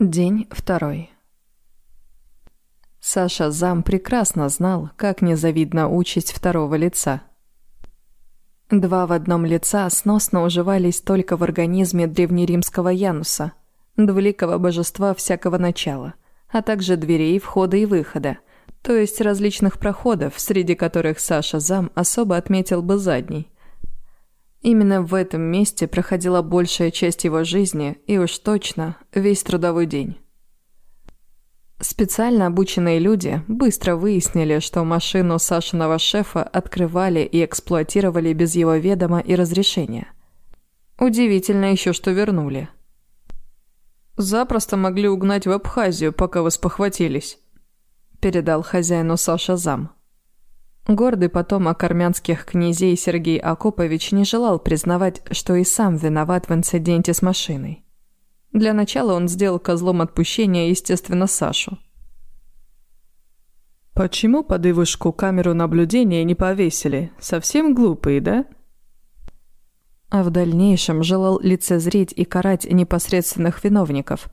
День второй. Саша Зам прекрасно знал, как незавидна участь второго лица. Два в одном лица сносно уживались только в организме древнеримского Януса, двуликого божества всякого начала, а также дверей входа и выхода, то есть различных проходов, среди которых Саша Зам особо отметил бы задний – Именно в этом месте проходила большая часть его жизни и уж точно весь трудовой день. Специально обученные люди быстро выяснили, что машину Сашиного шефа открывали и эксплуатировали без его ведома и разрешения. Удивительно еще, что вернули. «Запросто могли угнать в Абхазию, пока вы спохватились», – передал хозяину Саша зам. Гордый потомок армянских князей Сергей Акопович не желал признавать, что и сам виноват в инциденте с машиной. Для начала он сделал козлом отпущения, естественно, Сашу. «Почему под Ивушку камеру наблюдения не повесили? Совсем глупые, да?» А в дальнейшем желал лицезреть и карать непосредственных виновников,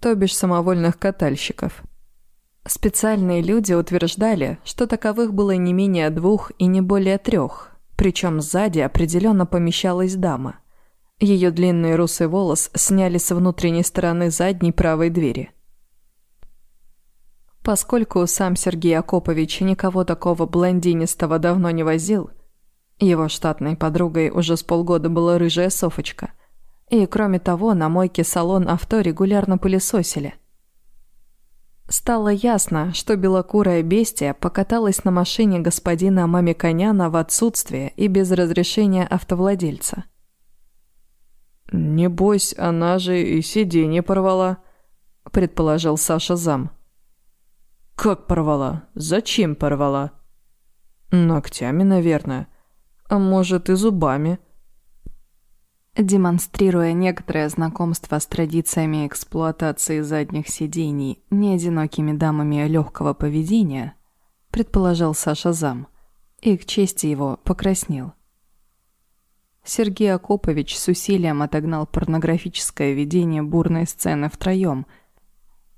то бишь самовольных катальщиков – Специальные люди утверждали, что таковых было не менее двух и не более трех, причем сзади определенно помещалась дама. Ее длинный русый волос сняли с внутренней стороны задней правой двери. Поскольку сам Сергей Акопович никого такого блондинистого давно не возил, его штатной подругой уже с полгода была рыжая Софочка, и кроме того на мойке салон авто регулярно пылесосили – Стало ясно, что белокурая бестия покаталась на машине господина Мамиконяна в отсутствие и без разрешения автовладельца. «Небось, она же и сиденье порвала», — предположил Саша зам. «Как порвала? Зачем порвала?» «Ногтями, наверное. А может, и зубами». Демонстрируя некоторое знакомство с традициями эксплуатации задних сидений неодинокими дамами легкого поведения, предположил Саша зам, и к чести его покраснел. Сергей Акопович с усилием отогнал порнографическое видение бурной сцены втроем,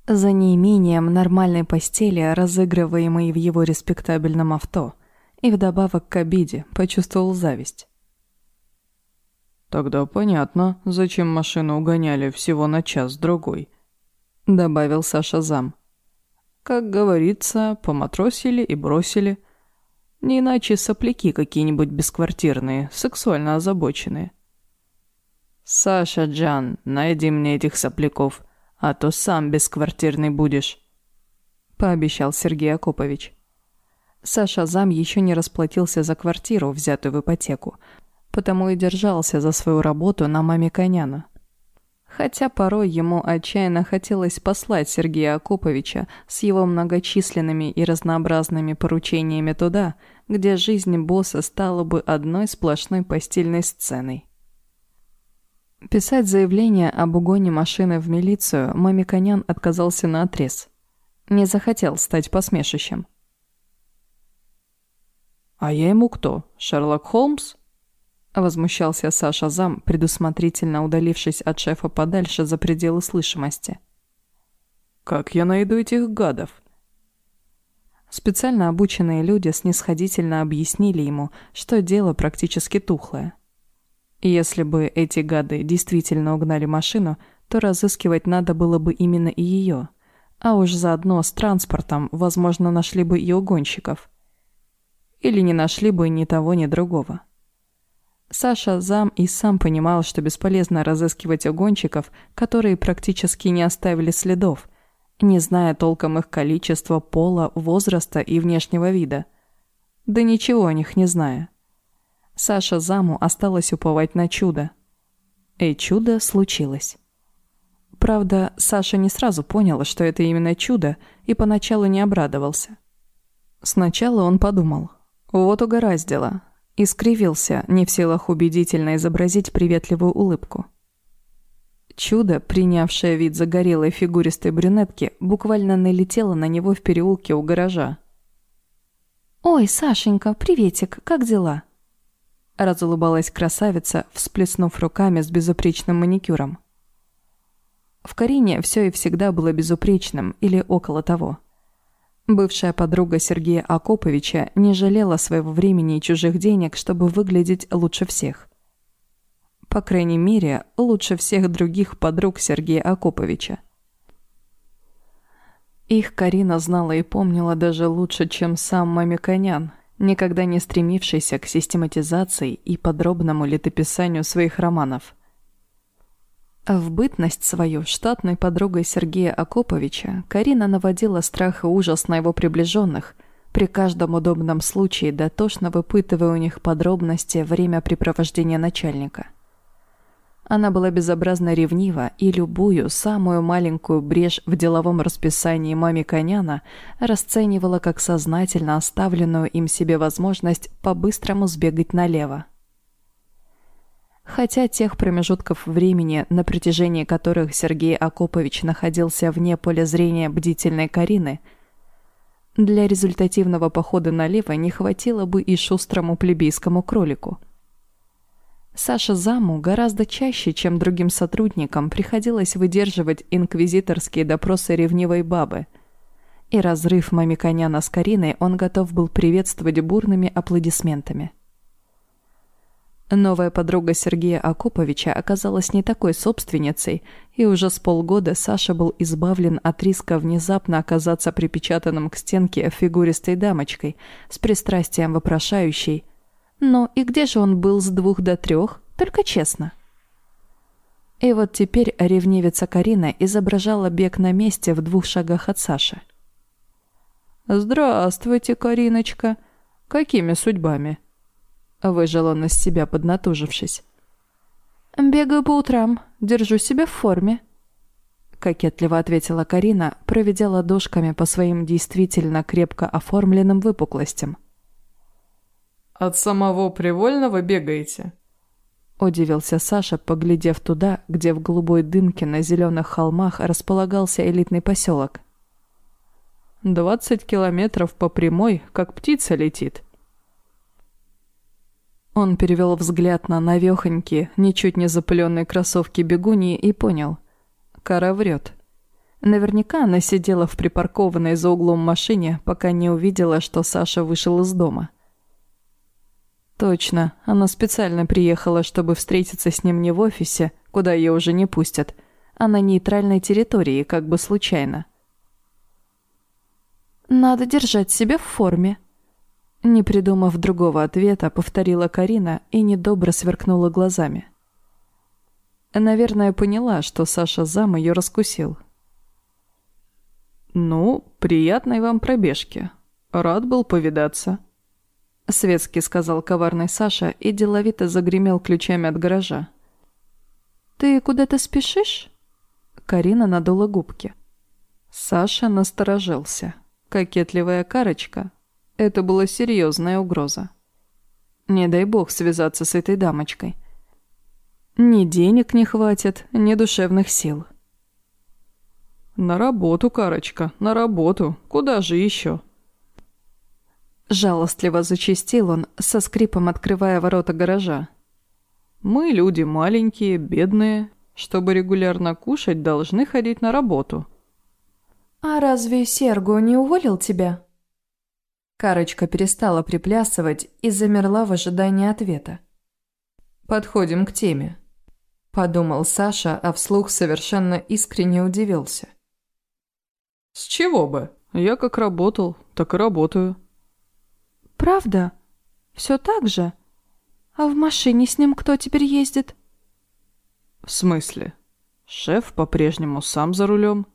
за неимением нормальной постели, разыгрываемой в его респектабельном авто, и вдобавок к обиде почувствовал зависть. «Тогда понятно, зачем машину угоняли всего на час-другой», — добавил Саша зам. «Как говорится, поматросили и бросили. Не иначе сопляки какие-нибудь бесквартирные, сексуально озабоченные». «Саша Джан, найди мне этих сопляков, а то сам бесквартирный будешь», — пообещал Сергей Акопович. Саша Зам еще не расплатился за квартиру, взятую в ипотеку, потому и держался за свою работу на маме Коняна. Хотя порой ему отчаянно хотелось послать Сергея Акоповича с его многочисленными и разнообразными поручениями туда, где жизнь босса стала бы одной сплошной постельной сценой. Писать заявление об угоне машины в милицию Мамиконян отказался на отрез. Не захотел стать посмешищем. «А я ему кто? Шерлок Холмс?» Возмущался Саша Зам, предусмотрительно удалившись от шефа подальше за пределы слышимости. «Как я найду этих гадов?» Специально обученные люди снисходительно объяснили ему, что дело практически тухлое. Если бы эти гады действительно угнали машину, то разыскивать надо было бы именно и ее. А уж заодно с транспортом, возможно, нашли бы и угонщиков. Или не нашли бы ни того, ни другого. Саша зам и сам понимал, что бесполезно разыскивать угонщиков, которые практически не оставили следов, не зная толком их количества, пола, возраста и внешнего вида. Да ничего о них не зная. Саша заму осталось уповать на чудо. И чудо случилось. Правда, Саша не сразу понял, что это именно чудо, и поначалу не обрадовался. Сначала он подумал, вот угораздило, и скривился, не в силах убедительно изобразить приветливую улыбку. Чудо, принявшее вид загорелой фигуристой брюнетки, буквально налетело на него в переулке у гаража. «Ой, Сашенька, приветик, как дела?» Разулыбалась красавица, всплеснув руками с безупречным маникюром. В Карине все и всегда было безупречным или около того. Бывшая подруга Сергея Акоповича не жалела своего времени и чужих денег, чтобы выглядеть лучше всех. По крайней мере, лучше всех других подруг Сергея Акоповича. Их Карина знала и помнила даже лучше, чем сам Мамиконян, никогда не стремившийся к систематизации и подробному летописанию своих романов. В бытность свою штатной подругой Сергея Акоповича Карина наводила страх и ужас на его приближенных, при каждом удобном случае дотошно выпытывая у них подробности времяпрепровождения начальника. Она была безобразно ревнива и любую, самую маленькую брешь в деловом расписании маме Коняна расценивала как сознательно оставленную им себе возможность по-быстрому сбегать налево. Хотя тех промежутков времени, на протяжении которых Сергей Акопович находился вне поля зрения бдительной Карины, для результативного похода налево не хватило бы и шустрому плебейскому кролику – Саше Заму гораздо чаще, чем другим сотрудникам, приходилось выдерживать инквизиторские допросы ревнивой бабы. И разрыв Мамиконяна с Кариной он готов был приветствовать бурными аплодисментами. Новая подруга Сергея Акуповича оказалась не такой собственницей, и уже с полгода Саша был избавлен от риска внезапно оказаться припечатанным к стенке фигуристой дамочкой с пристрастием вопрошающей – ну и где же он был с двух до трех? Только честно. И вот теперь ревнивица Карина изображала бег на месте в двух шагах от Саши. «Здравствуйте, Кариночка. Какими судьбами?» Выжил он из себя, поднатужившись. «Бегаю по утрам, держу себя в форме», — кокетливо ответила Карина, проведя ладошками по своим действительно крепко оформленным выпуклостям. От самого Привольного бегаете?» Удивился Саша, поглядев туда, где в голубой дымке на зеленых холмах располагался элитный поселок. «Двадцать километров по прямой, как птица летит». Он перевел взгляд на навехонькие, ничуть не запыленные кроссовки бегуньи и понял. Кара врет. Наверняка она сидела в припаркованной за углом машине, пока не увидела, что Саша вышел из дома. Точно, она специально приехала, чтобы встретиться с ним не в офисе, куда ее уже не пустят, а на нейтральной территории, как бы случайно. «Надо держать себя в форме», — не придумав другого ответа, повторила Карина и недобро сверкнула глазами. Наверное, поняла, что Саша зам ее раскусил. «Ну, приятной вам пробежки. Рад был повидаться», — светски сказал коварный Саша и деловито загремел ключами от гаража. «Ты куда-то спешишь?» Карина надула губки. Саша насторожился. Кокетливая карочка. Это была серьезная угроза. Не дай бог связаться с этой дамочкой. Ни денег не хватит, ни душевных сил. «На работу, Карочка, на работу. Куда же еще?» Жалостливо зачастил он, со скрипом открывая ворота гаража. «Мы люди маленькие, бедные. Чтобы регулярно кушать, должны ходить на работу». «А разве Серго не уволил тебя?» Карочка перестала приплясывать и замерла в ожидании ответа. «Подходим к теме», – подумал Саша, а вслух совершенно искренне удивился. «С чего бы? Я как работал, так и работаю». «Правда? Все так же? А в машине с ним кто теперь ездит?» «В смысле? Шеф по-прежнему сам за рулем?»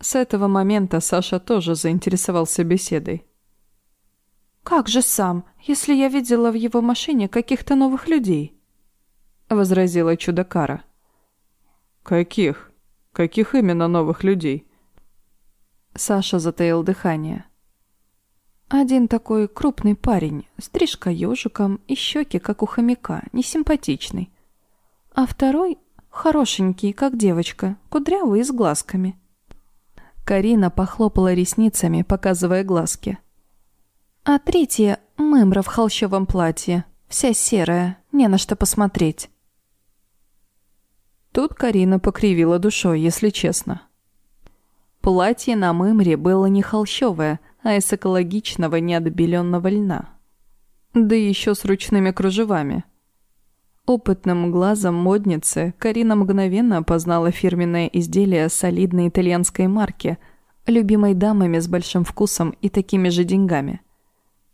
С этого момента Саша тоже заинтересовался беседой. «Как же сам, если я видела в его машине каких-то новых людей?» — возразила чудо-кара. «Каких? Каких именно новых людей?» Саша затаил дыхание. Один такой крупный парень, стрижка ежиком и щеки, как у хомяка, несимпатичный. А второй хорошенький, как девочка, кудрявый и с глазками. Карина похлопала ресницами, показывая глазки. А третья — мымра в холщовом платье, вся серая, не на что посмотреть. Тут Карина покривила душой, если честно. Платье на мымре было не холщовое, а из экологичного неотбеленного льна. Да еще с ручными кружевами. Опытным глазом модницы Карина мгновенно опознала фирменное изделие солидной итальянской марки, любимой дамами с большим вкусом и такими же деньгами.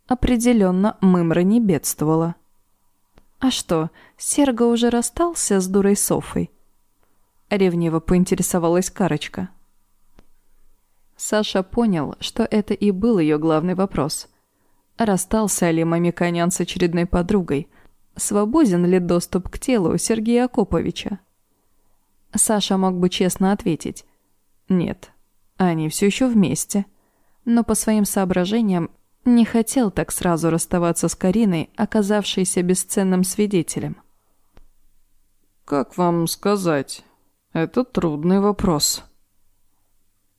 Определенно, Мымра не бедствовала. «А что, Серго уже расстался с дурой Софой?» Ревниво поинтересовалась Карочка. Саша понял, что это и был ее главный вопрос. Расстался ли Мамиканян с очередной подругой? Свободен ли доступ к телу Сергея Акоповича? Саша мог бы честно ответить. Нет, они все еще вместе. Но по своим соображениям не хотел так сразу расставаться с Кариной, оказавшейся бесценным свидетелем. «Как вам сказать? Это трудный вопрос».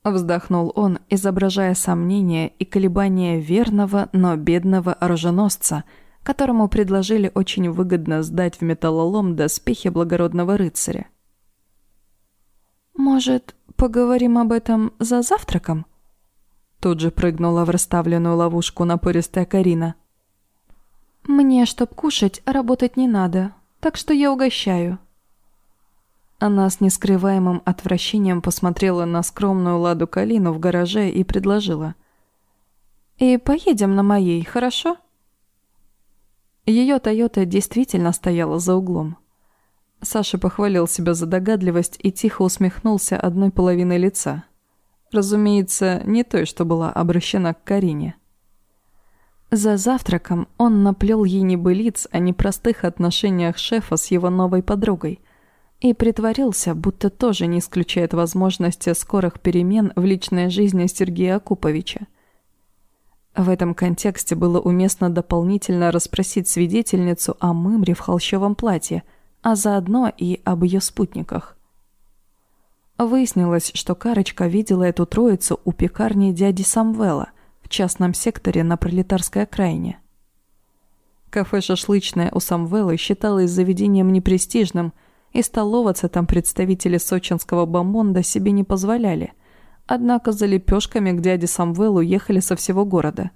Вздохнул он, изображая сомнение и колебания верного, но бедного оруженосца, которому предложили очень выгодно сдать в металлолом доспехи благородного рыцаря. «Может, поговорим об этом за завтраком?» Тут же прыгнула в расставленную ловушку напористая Карина. «Мне, чтоб кушать, работать не надо, так что я угощаю». Она с нескрываемым отвращением посмотрела на скромную Ладу Калину в гараже и предложила. «И поедем на моей, хорошо?» Ее Тойота действительно стояла за углом. Саша похвалил себя за догадливость и тихо усмехнулся одной половиной лица. Разумеется, не той, что была обращена к Карине. За завтраком он наплел ей небылиц о непростых отношениях шефа с его новой подругой и притворился, будто тоже не исключает возможности скорых перемен в личной жизни Сергея Акуповича. В этом контексте было уместно дополнительно расспросить свидетельницу о мымре в холщовом платье, а заодно и об ее спутниках. Выяснилось, что Карочка видела эту троицу у пекарни дяди Самвела в частном секторе на пролетарской окраине. Кафе «Шашлычное» у Самвела считалось заведением непрестижным, и столоваться там представители сочинского бомонда себе не позволяли. Однако за лепешками к дяде Самвелу ехали со всего города.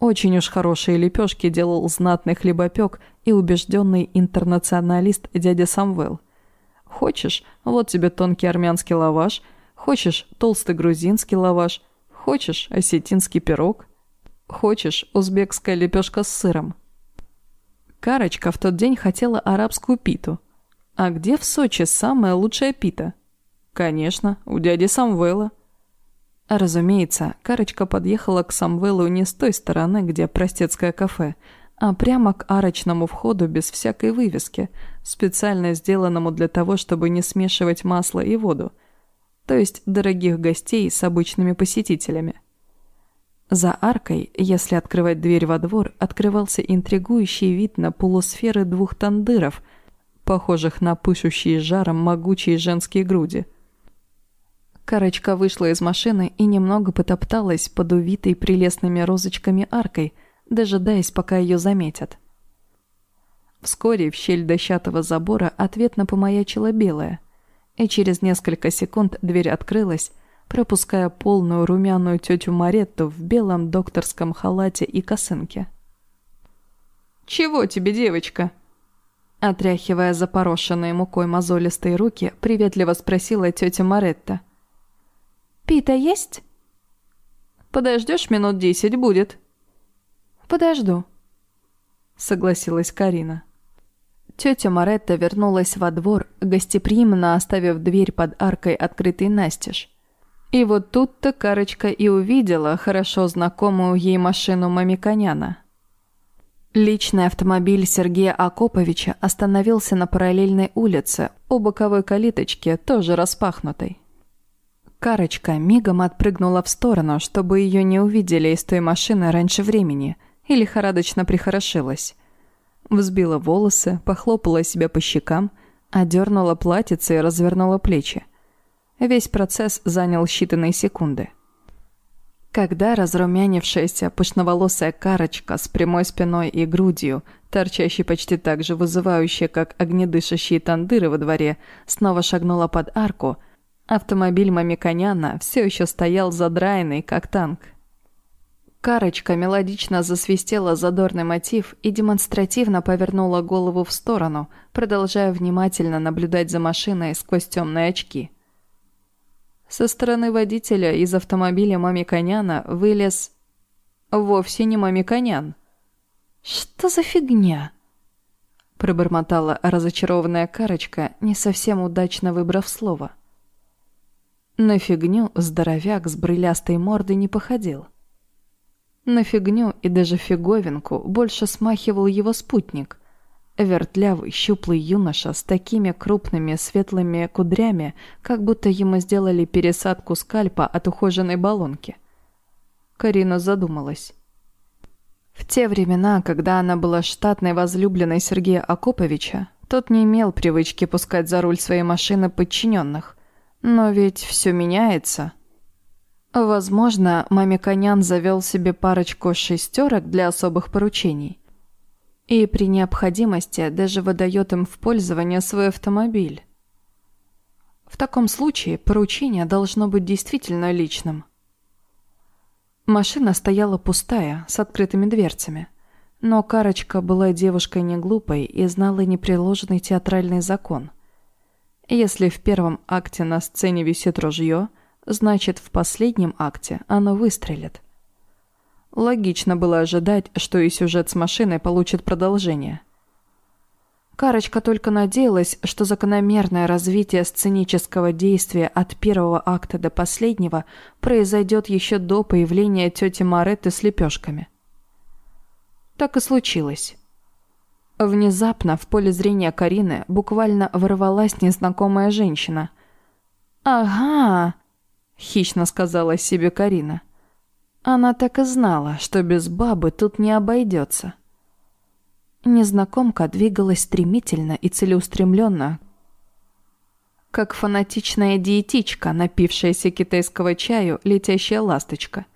Очень уж хорошие лепешки делал знатный хлебопек и убежденный интернационалист дядя Самвел – Хочешь, вот тебе тонкий армянский лаваш, хочешь, толстый грузинский лаваш, хочешь, осетинский пирог, хочешь, узбекская лепешка с сыром. Карочка в тот день хотела арабскую питу. А где в Сочи самая лучшая пита? Конечно, у дяди Самвела. Разумеется, Карочка подъехала к Самвелу не с той стороны, где простецкое кафе, а прямо к арочному входу без всякой вывески, специально сделанному для того, чтобы не смешивать масло и воду, то есть дорогих гостей с обычными посетителями. За аркой, если открывать дверь во двор, открывался интригующий вид на полусферы двух тандыров, похожих на пышущие жаром могучие женские груди. Карочка вышла из машины и немного потопталась под увитой прелестными розочками аркой – дожидаясь, пока ее заметят. Вскоре в щель дощатого забора ответно помаячила белая, и через несколько секунд дверь открылась, пропуская полную румяную тетю Маретту в белом докторском халате и косынке. «Чего тебе, девочка?» Отряхивая запорошенные мукой мозолистые руки, приветливо спросила тетя Маретта. «Пита есть?» «Подождешь минут десять будет», «Подожду», — согласилась Карина. Тетя Маретта вернулась во двор, гостеприимно оставив дверь под аркой открытой настежь. И вот тут-то Карочка и увидела хорошо знакомую ей машину Мамиконяна. Личный автомобиль Сергея Акоповича остановился на параллельной улице, у боковой калиточки, тоже распахнутой. Карочка мигом отпрыгнула в сторону, чтобы ее не увидели из той машины раньше времени – и лихорадочно прихорошилась. Взбила волосы, похлопала себя по щекам, одернула платьице и развернула плечи. Весь процесс занял считанные секунды. Когда разрумянившаяся пышноволосая карочка с прямой спиной и грудью, торчащий почти так же вызывающе, как огнедышащие тандыры во дворе, снова шагнула под арку, автомобиль Мамиконяна все еще стоял задраенный, как танк. Карочка мелодично засвистела задорный мотив и демонстративно повернула голову в сторону, продолжая внимательно наблюдать за машиной сквозь темные очки. Со стороны водителя из автомобиля Мамиконяна вылез... Вовсе не Мамиконян. «Что за фигня?» Пробормотала разочарованная Карочка, не совсем удачно выбрав слово. На фигню здоровяк с брылястой мордой не походил. На фигню и даже фиговинку больше смахивал его спутник. Вертлявый, щуплый юноша с такими крупными светлыми кудрями, как будто ему сделали пересадку скальпа от ухоженной баллонки. Карина задумалась. В те времена, когда она была штатной возлюбленной Сергея Акоповича, тот не имел привычки пускать за руль своей машины подчиненных. Но ведь все меняется. Возможно, Мамиконян завел себе парочку шестерок для особых поручений. И при необходимости даже выдает им в пользование свой автомобиль. В таком случае поручение должно быть действительно личным. Машина стояла пустая, с открытыми дверцами. Но Карочка была девушкой не глупой и знала непреложный театральный закон. Если в первом акте на сцене висит ружье – значит, в последнем акте оно выстрелит. Логично было ожидать, что и сюжет с машиной получит продолжение. Карочка только надеялась, что закономерное развитие сценического действия от первого акта до последнего произойдет еще до появления тети Маретты с лепешками. Так и случилось. Внезапно в поле зрения Карины буквально ворвалась незнакомая женщина. «Ага!» — хищно сказала себе Карина. Она так и знала, что без бабы тут не обойдется. Незнакомка двигалась стремительно и целеустремленно, как фанатичная диетичка, напившаяся китайского чаю, летящая ласточка.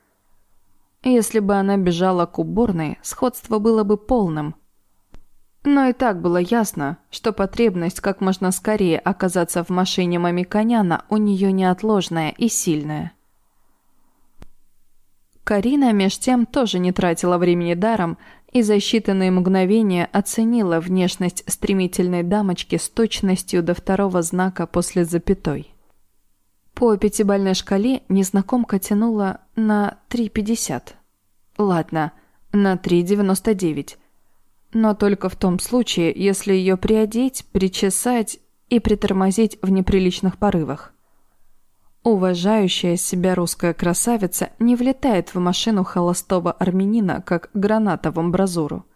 Если бы она бежала к уборной, сходство было бы полным — но и так было ясно, что потребность как можно скорее оказаться в машине Мамиконяна у нее неотложная и сильная. Карина меж тем тоже не тратила времени даром и за считанные мгновения оценила внешность стремительной дамочки с точностью до второго знака после запятой. По пятибальной шкале незнакомка тянула на 3,50. Ладно, на 3,99 но только в том случае, если ее приодеть, причесать и притормозить в неприличных порывах. Уважающая себя русская красавица не влетает в машину холостого армянина, как граната в амбразуру.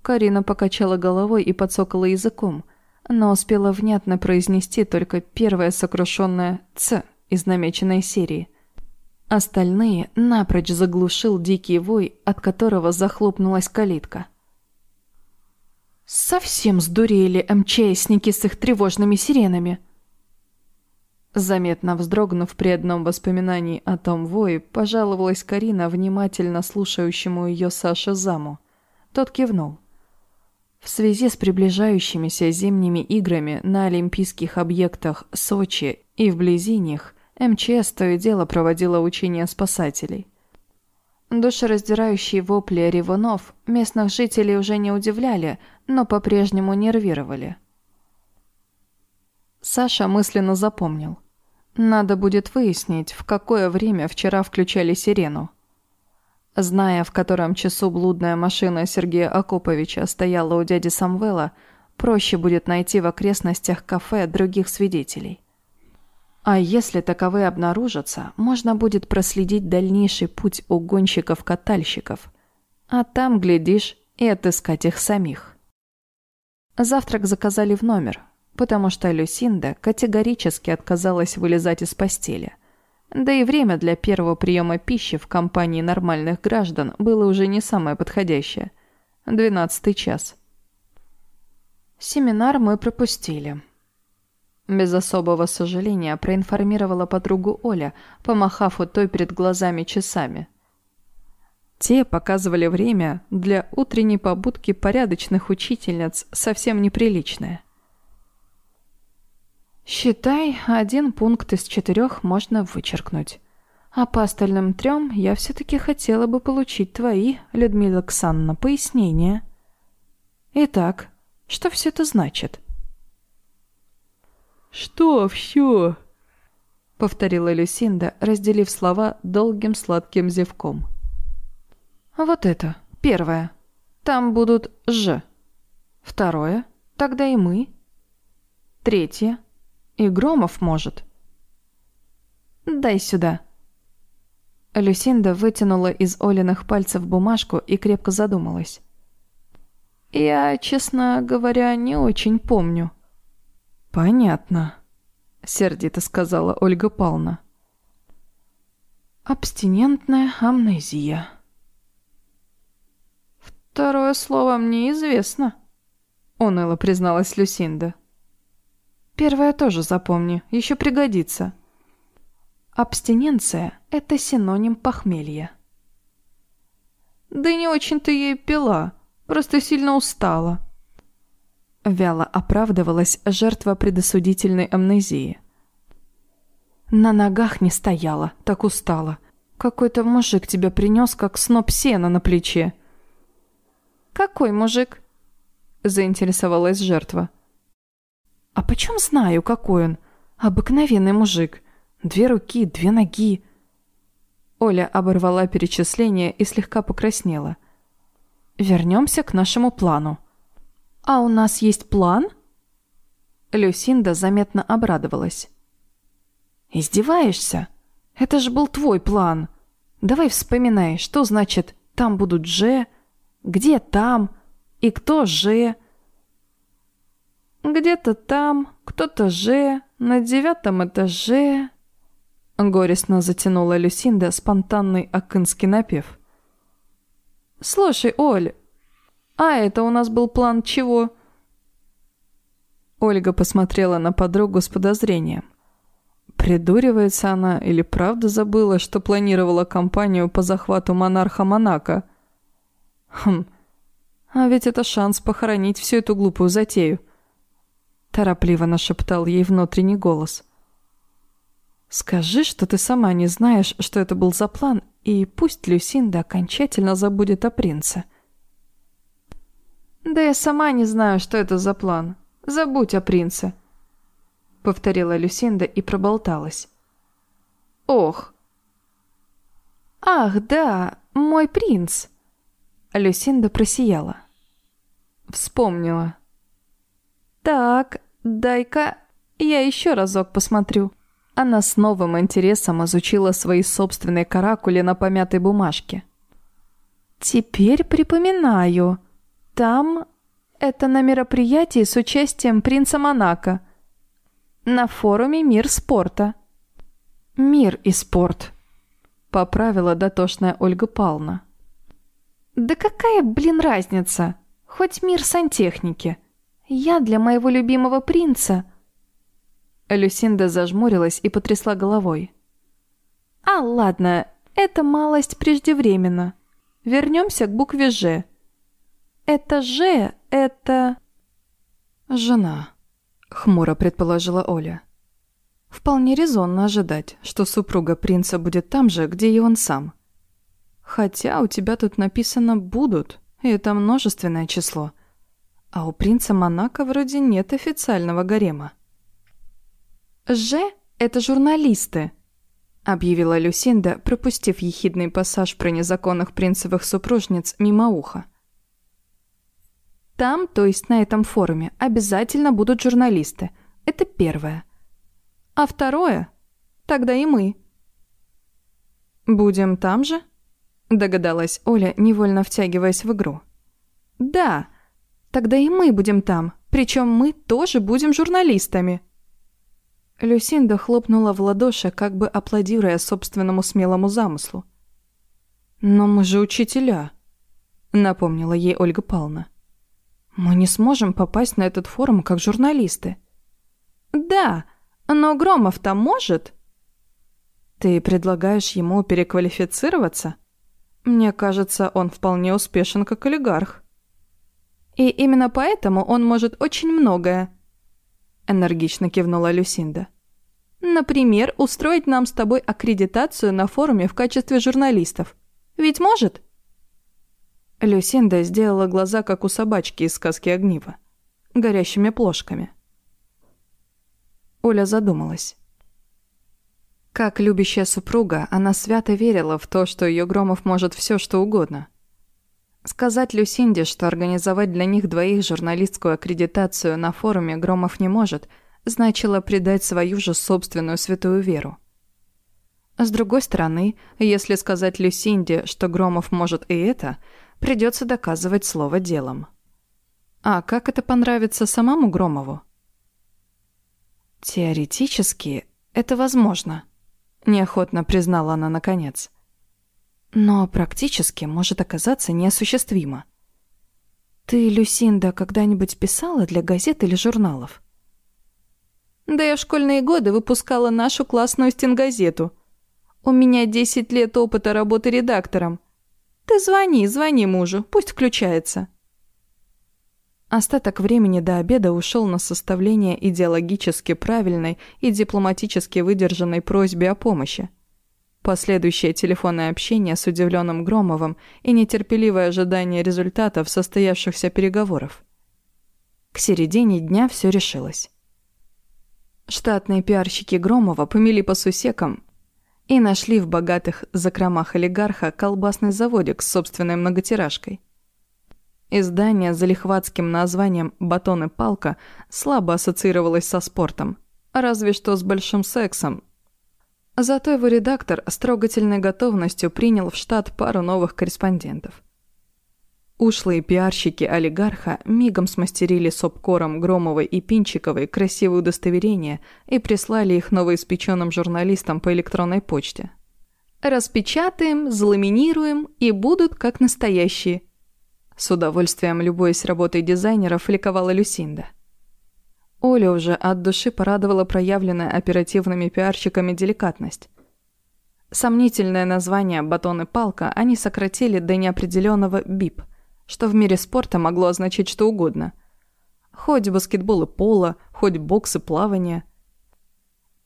Карина покачала головой и подсокала языком, но успела внятно произнести только первое сокрушенное «ц» из намеченной серии. Остальные напрочь заглушил дикий вой, от которого захлопнулась калитка. Совсем сдурели МЧСники с их тревожными сиренами. Заметно вздрогнув при одном воспоминании о том вое, пожаловалась Карина внимательно слушающему ее Саше Заму. Тот кивнул. В связи с приближающимися зимними играми на олимпийских объектах Сочи и вблизи них МЧС то и дело проводила учения спасателей – Душераздирающие вопли ревунов местных жителей уже не удивляли, но по-прежнему нервировали. Саша мысленно запомнил. Надо будет выяснить, в какое время вчера включали сирену. Зная, в котором часу блудная машина Сергея Акоповича стояла у дяди Самвела, проще будет найти в окрестностях кафе других свидетелей. А если таковые обнаружатся, можно будет проследить дальнейший путь угонщиков-катальщиков. А там, глядишь, и отыскать их самих. Завтрак заказали в номер, потому что Люсинда категорически отказалась вылезать из постели. Да и время для первого приема пищи в компании нормальных граждан было уже не самое подходящее. Двенадцатый час. Семинар мы пропустили. Без особого сожаления проинформировала подругу Оля, помахав у той перед глазами часами. Те показывали время для утренней побудки порядочных учительниц совсем неприличное. Считай, один пункт из четырех можно вычеркнуть. А по остальным трем я все-таки хотела бы получить твои, Людмила Ксанна, пояснения. Итак, что все это значит? «Что все?» — повторила Люсинда, разделив слова долгим сладким зевком. «Вот это, первое. Там будут «ж». Второе, тогда и мы. Третье, и Громов может. Дай сюда». Люсинда вытянула из Олиных пальцев бумажку и крепко задумалась. «Я, честно говоря, не очень помню». «Понятно», — сердито сказала Ольга Павловна. «Абстинентная амнезия». «Второе слово мне известно», — уныло призналась Люсинда. «Первое тоже запомни, еще пригодится». Абстиненция – это синоним похмелья. «Да не очень-то ей пила, просто сильно устала». Вяло оправдывалась жертва предосудительной амнезии. «На ногах не стояла, так устала. Какой-то мужик тебя принес, как сноп сена на плече». «Какой мужик?» – заинтересовалась жертва. «А почем знаю, какой он? Обыкновенный мужик». Две руки, две ноги. Оля оборвала перечисление и слегка покраснела. Вернемся к нашему плану. А у нас есть план? Люсинда заметно обрадовалась. Издеваешься? Это же был твой план. Давай вспоминай, что значит «там будут же», где «там» и кто «же». Где-то там, кто-то «же», на девятом этаже, Горестно затянула Люсинда спонтанный акынский напев. «Слушай, Оль, а это у нас был план чего?» Ольга посмотрела на подругу с подозрением. Придуривается она или правда забыла, что планировала кампанию по захвату монарха Монако? Хм, а ведь это шанс похоронить всю эту глупую затею. Торопливо нашептал ей внутренний голос. Скажи, что ты сама не знаешь, что это был за план, и пусть Люсинда окончательно забудет о принце. Да я сама не знаю, что это за план. Забудь о принце. Повторила Люсинда и проболталась. Ох. Ах, да, мой принц. Люсинда просияла. Вспомнила. Так, дай-ка я еще разок посмотрю. Она с новым интересом изучила свои собственные каракули на помятой бумажке. «Теперь припоминаю. Там... Это на мероприятии с участием принца Монако. На форуме «Мир спорта». «Мир и спорт», — поправила дотошная Ольга Павловна. «Да какая, блин, разница? Хоть мир сантехники. Я для моего любимого принца...» Люсинда зажмурилась и потрясла головой. «А, ладно, это малость преждевременно. Вернемся к букве «Ж». Это «Ж» — это...» «Жена», — хмуро предположила Оля. «Вполне резонно ожидать, что супруга принца будет там же, где и он сам. Хотя у тебя тут написано «будут», и это множественное число. А у принца Монако вроде нет официального гарема. «Ж — это журналисты», — объявила Люсинда, пропустив ехидный пассаж про незаконных принцевых супружниц мимо уха. «Там, то есть на этом форуме, обязательно будут журналисты. Это первое. А второе? Тогда и мы». «Будем там же?» — догадалась Оля, невольно втягиваясь в игру. «Да, тогда и мы будем там, причем мы тоже будем журналистами». Люсинда хлопнула в ладоши, как бы аплодируя собственному смелому замыслу. «Но мы же учителя», — напомнила ей Ольга Павловна. «Мы не сможем попасть на этот форум как журналисты». «Да, но Громов-то может?» «Ты предлагаешь ему переквалифицироваться?» Мне кажется, он вполне успешен как олигарх. И именно поэтому он может очень многое. Энергично кивнула Люсинда. Например, устроить нам с тобой аккредитацию на форуме в качестве журналистов. Ведь может? Люсинда сделала глаза, как у собачки из сказки Огнива, горящими плошками. Оля задумалась. Как любящая супруга, она свято верила в то, что ее Громов может все, что угодно. Сказать Люсинде, что организовать для них двоих журналистскую аккредитацию на форуме Громов не может, значило предать свою же собственную святую веру. С другой стороны, если сказать Люсинде, что Громов может и это, придется доказывать слово делом. А как это понравится самому Громову? Теоретически это возможно неохотно признала она наконец. Но практически может оказаться неосуществимо. Ты, Люсинда, когда-нибудь писала для газет или журналов? Да я в школьные годы выпускала нашу классную стенгазету. У меня 10 лет опыта работы редактором. Ты звони, звони мужу, пусть включается. Остаток времени до обеда ушел на составление идеологически правильной и дипломатически выдержанной просьбе о помощи. Последующее телефонное общение с удивленным Громовым и нетерпеливое ожидание результатов состоявшихся переговоров. К середине дня все решилось. Штатные пиарщики Громова помели по сусекам и нашли в богатых закромах олигарха колбасный заводик с собственной многотиражкой – Издание с залихватским названием «Батон и палка» слабо ассоциировалось со спортом, разве что с большим сексом. Зато его редактор с трогательной готовностью принял в штат пару новых корреспондентов. Ушлые пиарщики олигарха мигом смастерили с обкором Громовой и Пинчиковой красивые удостоверения и прислали их новоиспеченным журналистам по электронной почте. «Распечатаем, заламинируем и будут как настоящие», с удовольствием любуясь работой дизайнеров, ликовала Люсинда. Оля уже от души порадовала проявленная оперативными пиарщиками деликатность. Сомнительное название «батон и палка» они сократили до неопределенного «бип», что в мире спорта могло означать что угодно. Хоть баскетбол и поло, хоть бокс и плавание –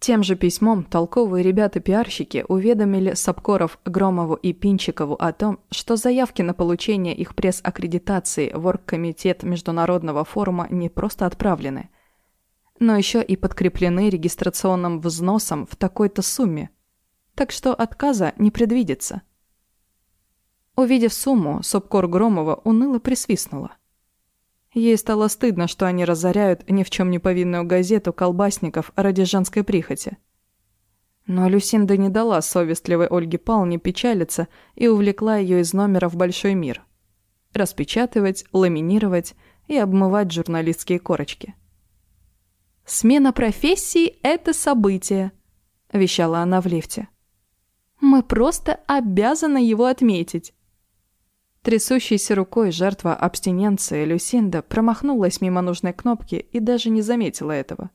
тем же письмом толковые ребята-пиарщики уведомили Сапкоров, Громову и Пинчикову о том, что заявки на получение их пресс-аккредитации в Оргкомитет Международного форума не просто отправлены, но еще и подкреплены регистрационным взносом в такой-то сумме, так что отказа не предвидится. Увидев сумму, Сапкор Громова уныло присвистнула. Ей стало стыдно, что они разоряют ни в чем не повинную газету колбасников ради женской прихоти. Но Люсинда не дала совестливой Ольге Павловне печалиться и увлекла ее из номера в большой мир. Распечатывать, ламинировать и обмывать журналистские корочки. «Смена профессии – это событие», – вещала она в лифте. «Мы просто обязаны его отметить». Трясущейся рукой жертва абстиненции Люсинда промахнулась мимо нужной кнопки и даже не заметила этого.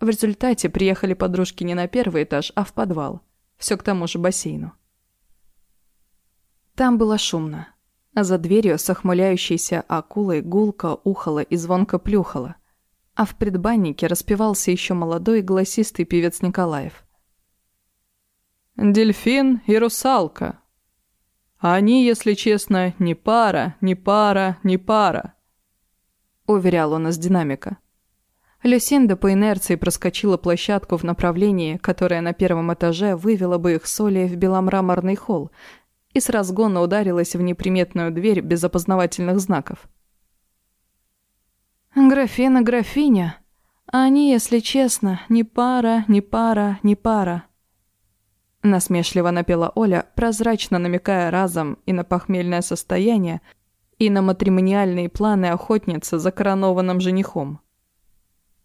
В результате приехали подружки не на первый этаж, а в подвал. Все к тому же бассейну. Там было шумно. А за дверью с охмуляющейся акулой гулко ухала и звонко плюхала. А в предбаннике распевался еще молодой голосистый певец Николаев. «Дельфин и русалка», а они, если честно, не пара, не пара, не пара. Уверял он из динамика. Люсинда по инерции проскочила площадку в направлении, которое на первом этаже вывело бы их с Олей в беломраморный холл, и с разгона ударилась в неприметную дверь без опознавательных знаков. «Графина, графиня, а они, если честно, не пара, не пара, не пара», Насмешливо напела Оля, прозрачно намекая разом и на похмельное состояние, и на матримониальные планы охотницы за коронованным женихом.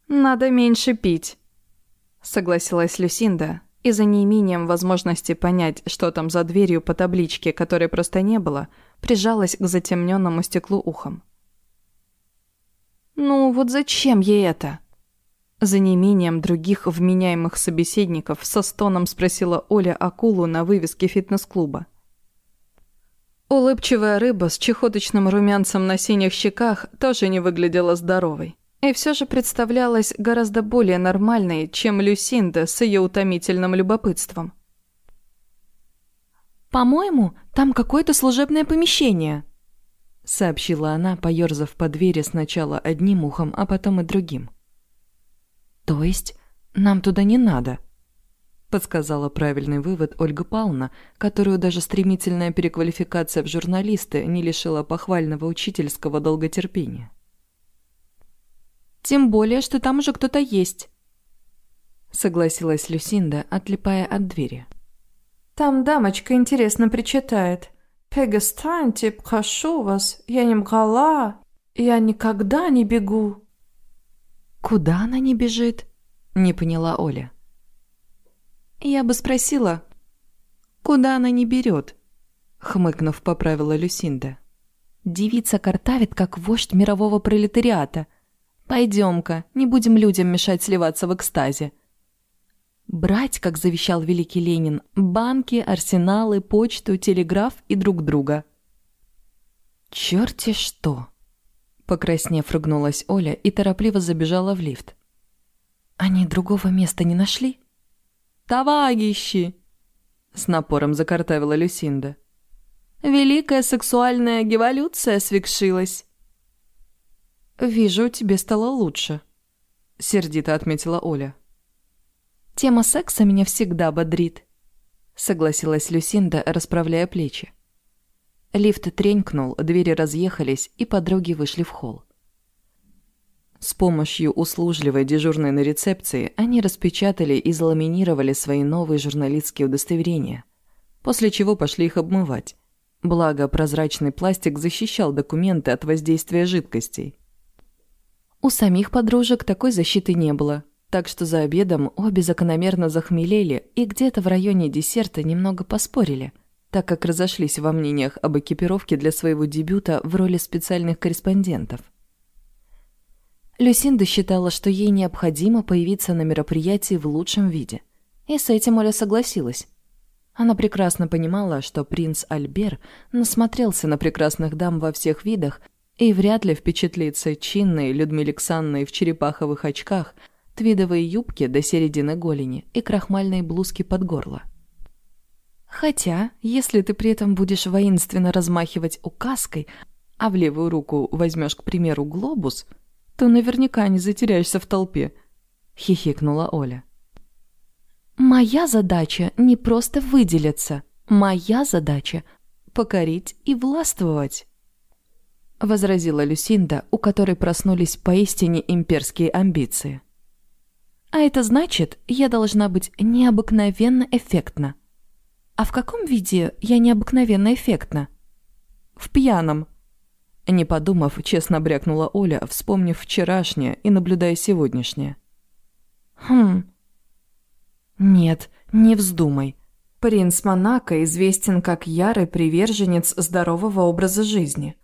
«Надо меньше пить», — согласилась Люсинда, и за неимением возможности понять, что там за дверью по табличке, которой просто не было, прижалась к затемненному стеклу ухом. «Ну вот зачем ей это?» За неимением других вменяемых собеседников со стоном спросила Оля акулу на вывеске фитнес-клуба. Улыбчивая рыба с чехоточным румянцем на синих щеках тоже не выглядела здоровой. И все же представлялась гораздо более нормальной, чем Люсинда с ее утомительным любопытством. «По-моему, там какое-то служебное помещение», — сообщила она, поёрзав по двери сначала одним ухом, а потом и другим. «То есть нам туда не надо?» — подсказала правильный вывод Ольга Павловна, которую даже стремительная переквалификация в журналисты не лишила похвального учительского долготерпения. Тем более, что там уже кто-то есть. Согласилась Люсинда, отлипая от двери. Там дамочка интересно причитает. «Перестаньте, прошу вас, я не мгала, я никогда не бегу». «Куда она не бежит?» – не поняла Оля. «Я бы спросила, куда она не берет?» – хмыкнув, поправила Люсинда. «Девица картавит, как вождь мирового пролетариата. Пойдем-ка, не будем людям мешать сливаться в экстазе. Брать, как завещал великий Ленин, банки, арсеналы, почту, телеграф и друг друга. «Черти что!» Покраснев, ругнулась Оля и торопливо забежала в лифт. «Они другого места не нашли?» «Товарищи!» С напором закартавила Люсинда. «Великая сексуальная эволюция свекшилась. «Вижу, тебе стало лучше», — сердито отметила Оля. «Тема секса меня всегда бодрит», — согласилась Люсинда, расправляя плечи. Лифт тренькнул, двери разъехались, и подруги вышли в холл. С помощью услужливой дежурной на рецепции они распечатали и заламинировали свои новые журналистские удостоверения, после чего пошли их обмывать. Благо, прозрачный пластик защищал документы от воздействия жидкостей. У самих подружек такой защиты не было, так что за обедом обе закономерно захмелели и где-то в районе десерта немного поспорили, так как разошлись во мнениях об экипировке для своего дебюта в роли специальных корреспондентов. Люсинда считала, что ей необходимо появиться на мероприятии в лучшем виде. И с этим Оля согласилась. Она прекрасно понимала, что принц Альбер насмотрелся на прекрасных дам во всех видах и вряд ли впечатлится чинной Людмиле Александровной в черепаховых очках, твидовые юбки до середины голени и крахмальные блузки под горло. Хотя, если ты при этом будешь воинственно размахивать указкой, а в левую руку возьмешь, к примеру, глобус, то наверняка не затеряешься в толпе», — хихикнула Оля. «Моя задача не просто выделиться. Моя задача — покорить и властвовать» возразила Люсинда, у которой проснулись поистине имперские амбиции. А это значит, я должна быть необыкновенно эффектна. А в каком виде я необыкновенно эффектна? В пьяном. Не подумав, честно брякнула Оля, вспомнив вчерашнее и наблюдая сегодняшнее. Хм. Нет, не вздумай. Принц Монако известен как ярый приверженец здорового образа жизни.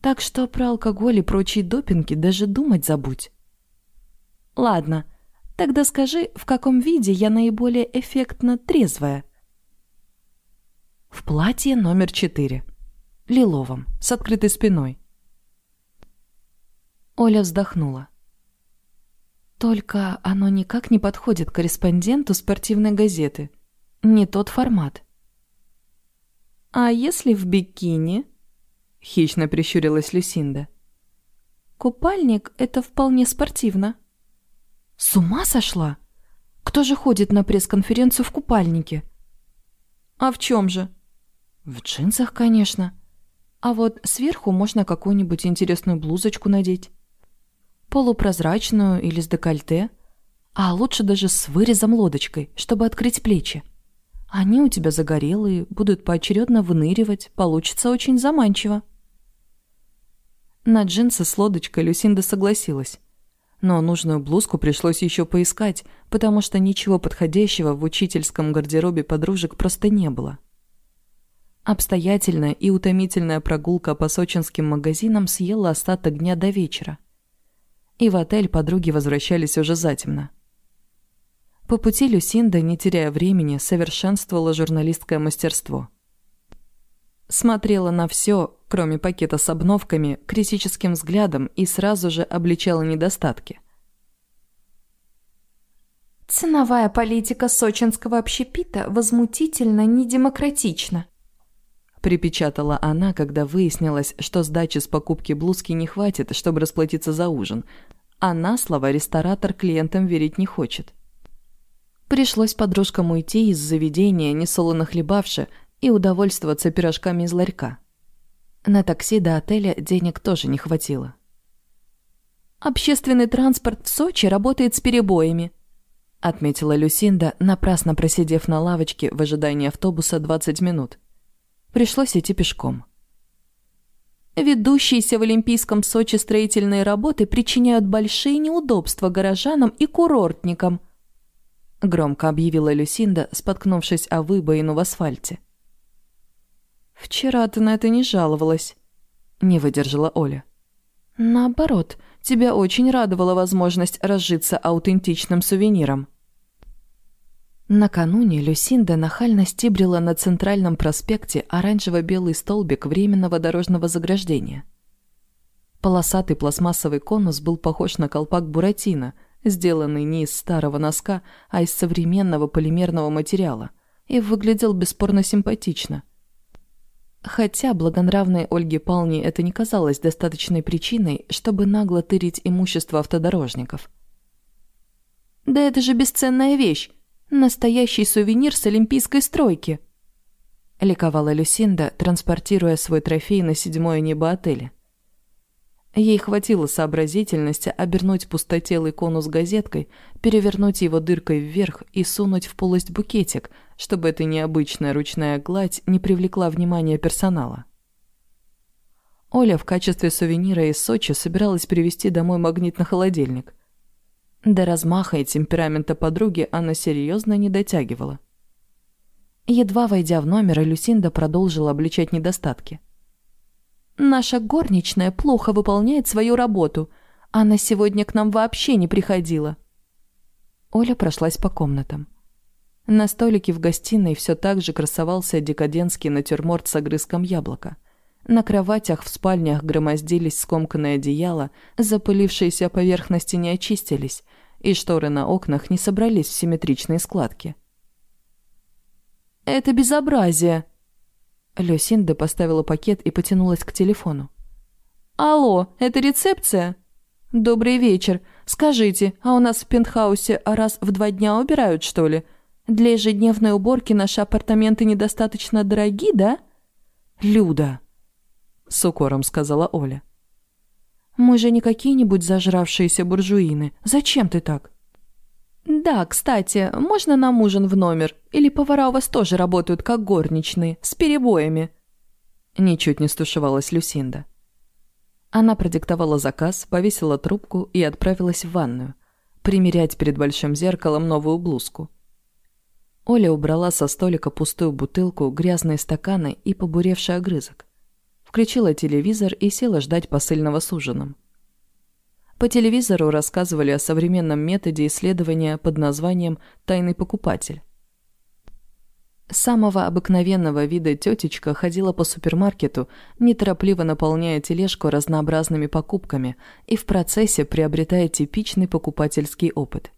Так что про алкоголь и прочие допинги даже думать забудь. Ладно, тогда скажи, в каком виде я наиболее эффектно трезвая? В платье номер четыре. Лиловом, с открытой спиной. Оля вздохнула. Только оно никак не подходит корреспонденту спортивной газеты. Не тот формат. А если в бикини? — хищно прищурилась Люсинда. «Купальник — это вполне спортивно». «С ума сошла? Кто же ходит на пресс-конференцию в купальнике?» «А в чем же?» «В джинсах, конечно. А вот сверху можно какую-нибудь интересную блузочку надеть. Полупрозрачную или с декольте. А лучше даже с вырезом лодочкой, чтобы открыть плечи. Они у тебя загорелые, будут поочередно выныривать, получится очень заманчиво. На джинсы с лодочкой Люсинда согласилась. Но нужную блузку пришлось еще поискать, потому что ничего подходящего в учительском гардеробе подружек просто не было. Обстоятельная и утомительная прогулка по сочинским магазинам съела остаток дня до вечера. И в отель подруги возвращались уже затемно. По пути Люсинда, не теряя времени, совершенствовала журналистское мастерство – Смотрела на все, кроме пакета с обновками, критическим взглядом и сразу же обличала недостатки. «Ценовая политика сочинского общепита возмутительно недемократична», припечатала она, когда выяснилось, что сдачи с покупки блузки не хватит, чтобы расплатиться за ужин, а на слово ресторатор клиентам верить не хочет. Пришлось подружкам уйти из заведения, несолоно хлебавши, и удовольствоваться пирожками из ларька. На такси до отеля денег тоже не хватило. «Общественный транспорт в Сочи работает с перебоями», отметила Люсинда, напрасно просидев на лавочке в ожидании автобуса 20 минут. Пришлось идти пешком. Ведущиеся в Олимпийском Сочи строительные работы причиняют большие неудобства горожанам и курортникам, громко объявила Люсинда, споткнувшись о выбоину в асфальте. «Вчера ты на это не жаловалась», — не выдержала Оля. «Наоборот, тебя очень радовала возможность разжиться аутентичным сувениром». Накануне Люсинда нахально стибрила на центральном проспекте оранжево-белый столбик временного дорожного заграждения. Полосатый пластмассовый конус был похож на колпак Буратино, сделанный не из старого носка, а из современного полимерного материала, и выглядел бесспорно симпатично. Хотя благонравной Ольге Пални это не казалось достаточной причиной, чтобы нагло тырить имущество автодорожников. «Да это же бесценная вещь! Настоящий сувенир с олимпийской стройки!» Ликовала Люсинда, транспортируя свой трофей на седьмое небо отеля. Ей хватило сообразительности обернуть пустотелый конус газеткой, перевернуть его дыркой вверх и сунуть в полость букетик, чтобы эта необычная ручная гладь не привлекла внимания персонала. Оля в качестве сувенира из Сочи собиралась привезти домой магнитный холодильник. До размаха и темперамента подруги она серьезно не дотягивала. Едва войдя в номер, Люсинда продолжила обличать недостатки – Наша горничная плохо выполняет свою работу. Она сегодня к нам вообще не приходила». Оля прошлась по комнатам. На столике в гостиной все так же красовался декадентский натюрморт с огрызком яблока. На кроватях в спальнях громоздились скомканные одеяла, запылившиеся поверхности не очистились, и шторы на окнах не собрались в симметричные складки. «Это безобразие!» Люсинда поставила пакет и потянулась к телефону. «Алло, это рецепция?» «Добрый вечер. Скажите, а у нас в пентхаусе раз в два дня убирают, что ли? Для ежедневной уборки наши апартаменты недостаточно дороги, да?» «Люда», — с укором сказала Оля. «Мы же не какие-нибудь зажравшиеся буржуины. Зачем ты так?» «Да, кстати, можно нам ужин в номер? Или повара у вас тоже работают как горничные, с перебоями?» Ничуть не стушевалась Люсинда. Она продиктовала заказ, повесила трубку и отправилась в ванную, примерять перед большим зеркалом новую блузку. Оля убрала со столика пустую бутылку, грязные стаканы и побуревший огрызок. Включила телевизор и села ждать посыльного с ужином. По телевизору рассказывали о современном методе исследования под названием «тайный покупатель». Самого обыкновенного вида тетечка ходила по супермаркету, неторопливо наполняя тележку разнообразными покупками и в процессе приобретая типичный покупательский опыт.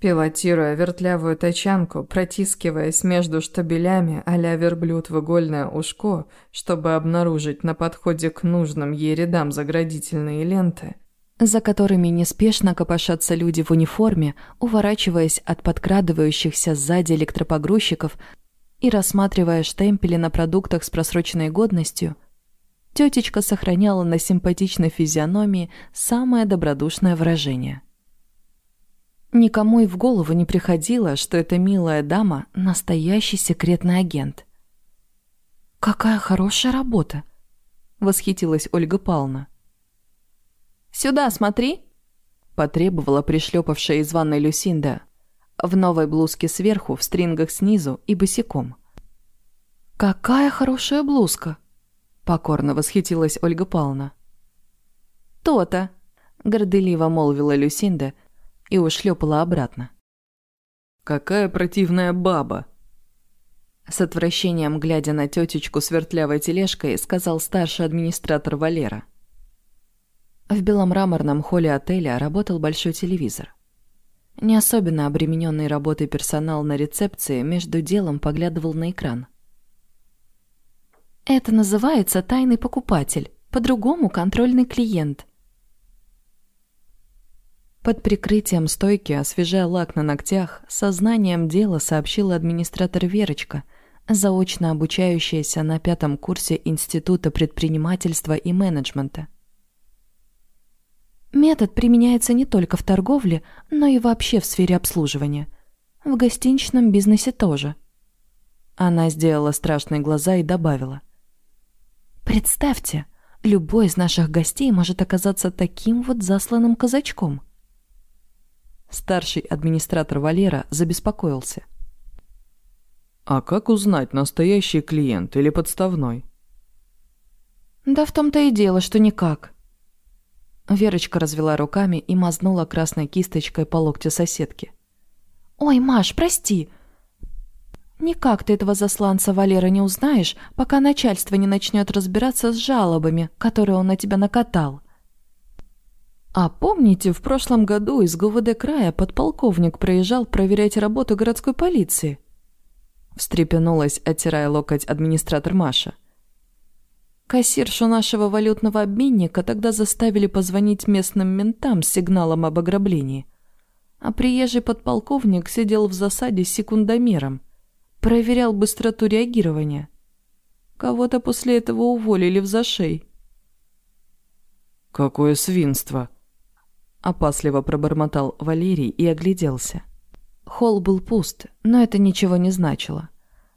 Пилотируя вертлявую тачанку, протискиваясь между штабелями а-ля верблюд в игольное ушко, чтобы обнаружить на подходе к нужным ей рядам заградительные ленты, за которыми неспешно копошатся люди в униформе, уворачиваясь от подкрадывающихся сзади электропогрузчиков и рассматривая штемпели на продуктах с просроченной годностью, тетечка сохраняла на симпатичной физиономии самое добродушное выражение. Никому и в голову не приходило, что эта милая дама – настоящий секретный агент. «Какая хорошая работа!» – восхитилась Ольга Павловна. «Сюда смотри!» – потребовала пришлепавшая из ванной Люсинда. В новой блузке сверху, в стрингах снизу и босиком. «Какая хорошая блузка!» – покорно восхитилась Ольга Павловна. «То-то!» – горделиво молвила Люсинда и ушлепала обратно. «Какая противная баба!» С отвращением, глядя на тетечку с вертлявой тележкой, сказал старший администратор Валера. В белом мраморном холле отеля работал большой телевизор. Не особенно обремененный работой персонал на рецепции между делом поглядывал на экран. «Это называется тайный покупатель, по-другому контрольный клиент», под прикрытием стойки, освежая лак на ногтях, сознанием дела сообщила администратор Верочка, заочно обучающаяся на пятом курсе Института предпринимательства и менеджмента. Метод применяется не только в торговле, но и вообще в сфере обслуживания. В гостиничном бизнесе тоже. Она сделала страшные глаза и добавила. «Представьте, любой из наших гостей может оказаться таким вот засланным казачком». Старший администратор Валера забеспокоился. «А как узнать, настоящий клиент или подставной?» «Да в том-то и дело, что никак». Верочка развела руками и мазнула красной кисточкой по локтю соседки. «Ой, Маш, прости. Никак ты этого засланца Валера не узнаешь, пока начальство не начнет разбираться с жалобами, которые он на тебя накатал. А помните, в прошлом году из ГУВД края подполковник проезжал проверять работу городской полиции? Встрепенулась, оттирая локоть администратор Маша. Кассиршу нашего валютного обменника тогда заставили позвонить местным ментам с сигналом об ограблении. А приезжий подполковник сидел в засаде с секундомером. Проверял быстроту реагирования. Кого-то после этого уволили в зашей. «Какое свинство!» Опасливо пробормотал Валерий и огляделся. Холл был пуст, но это ничего не значило.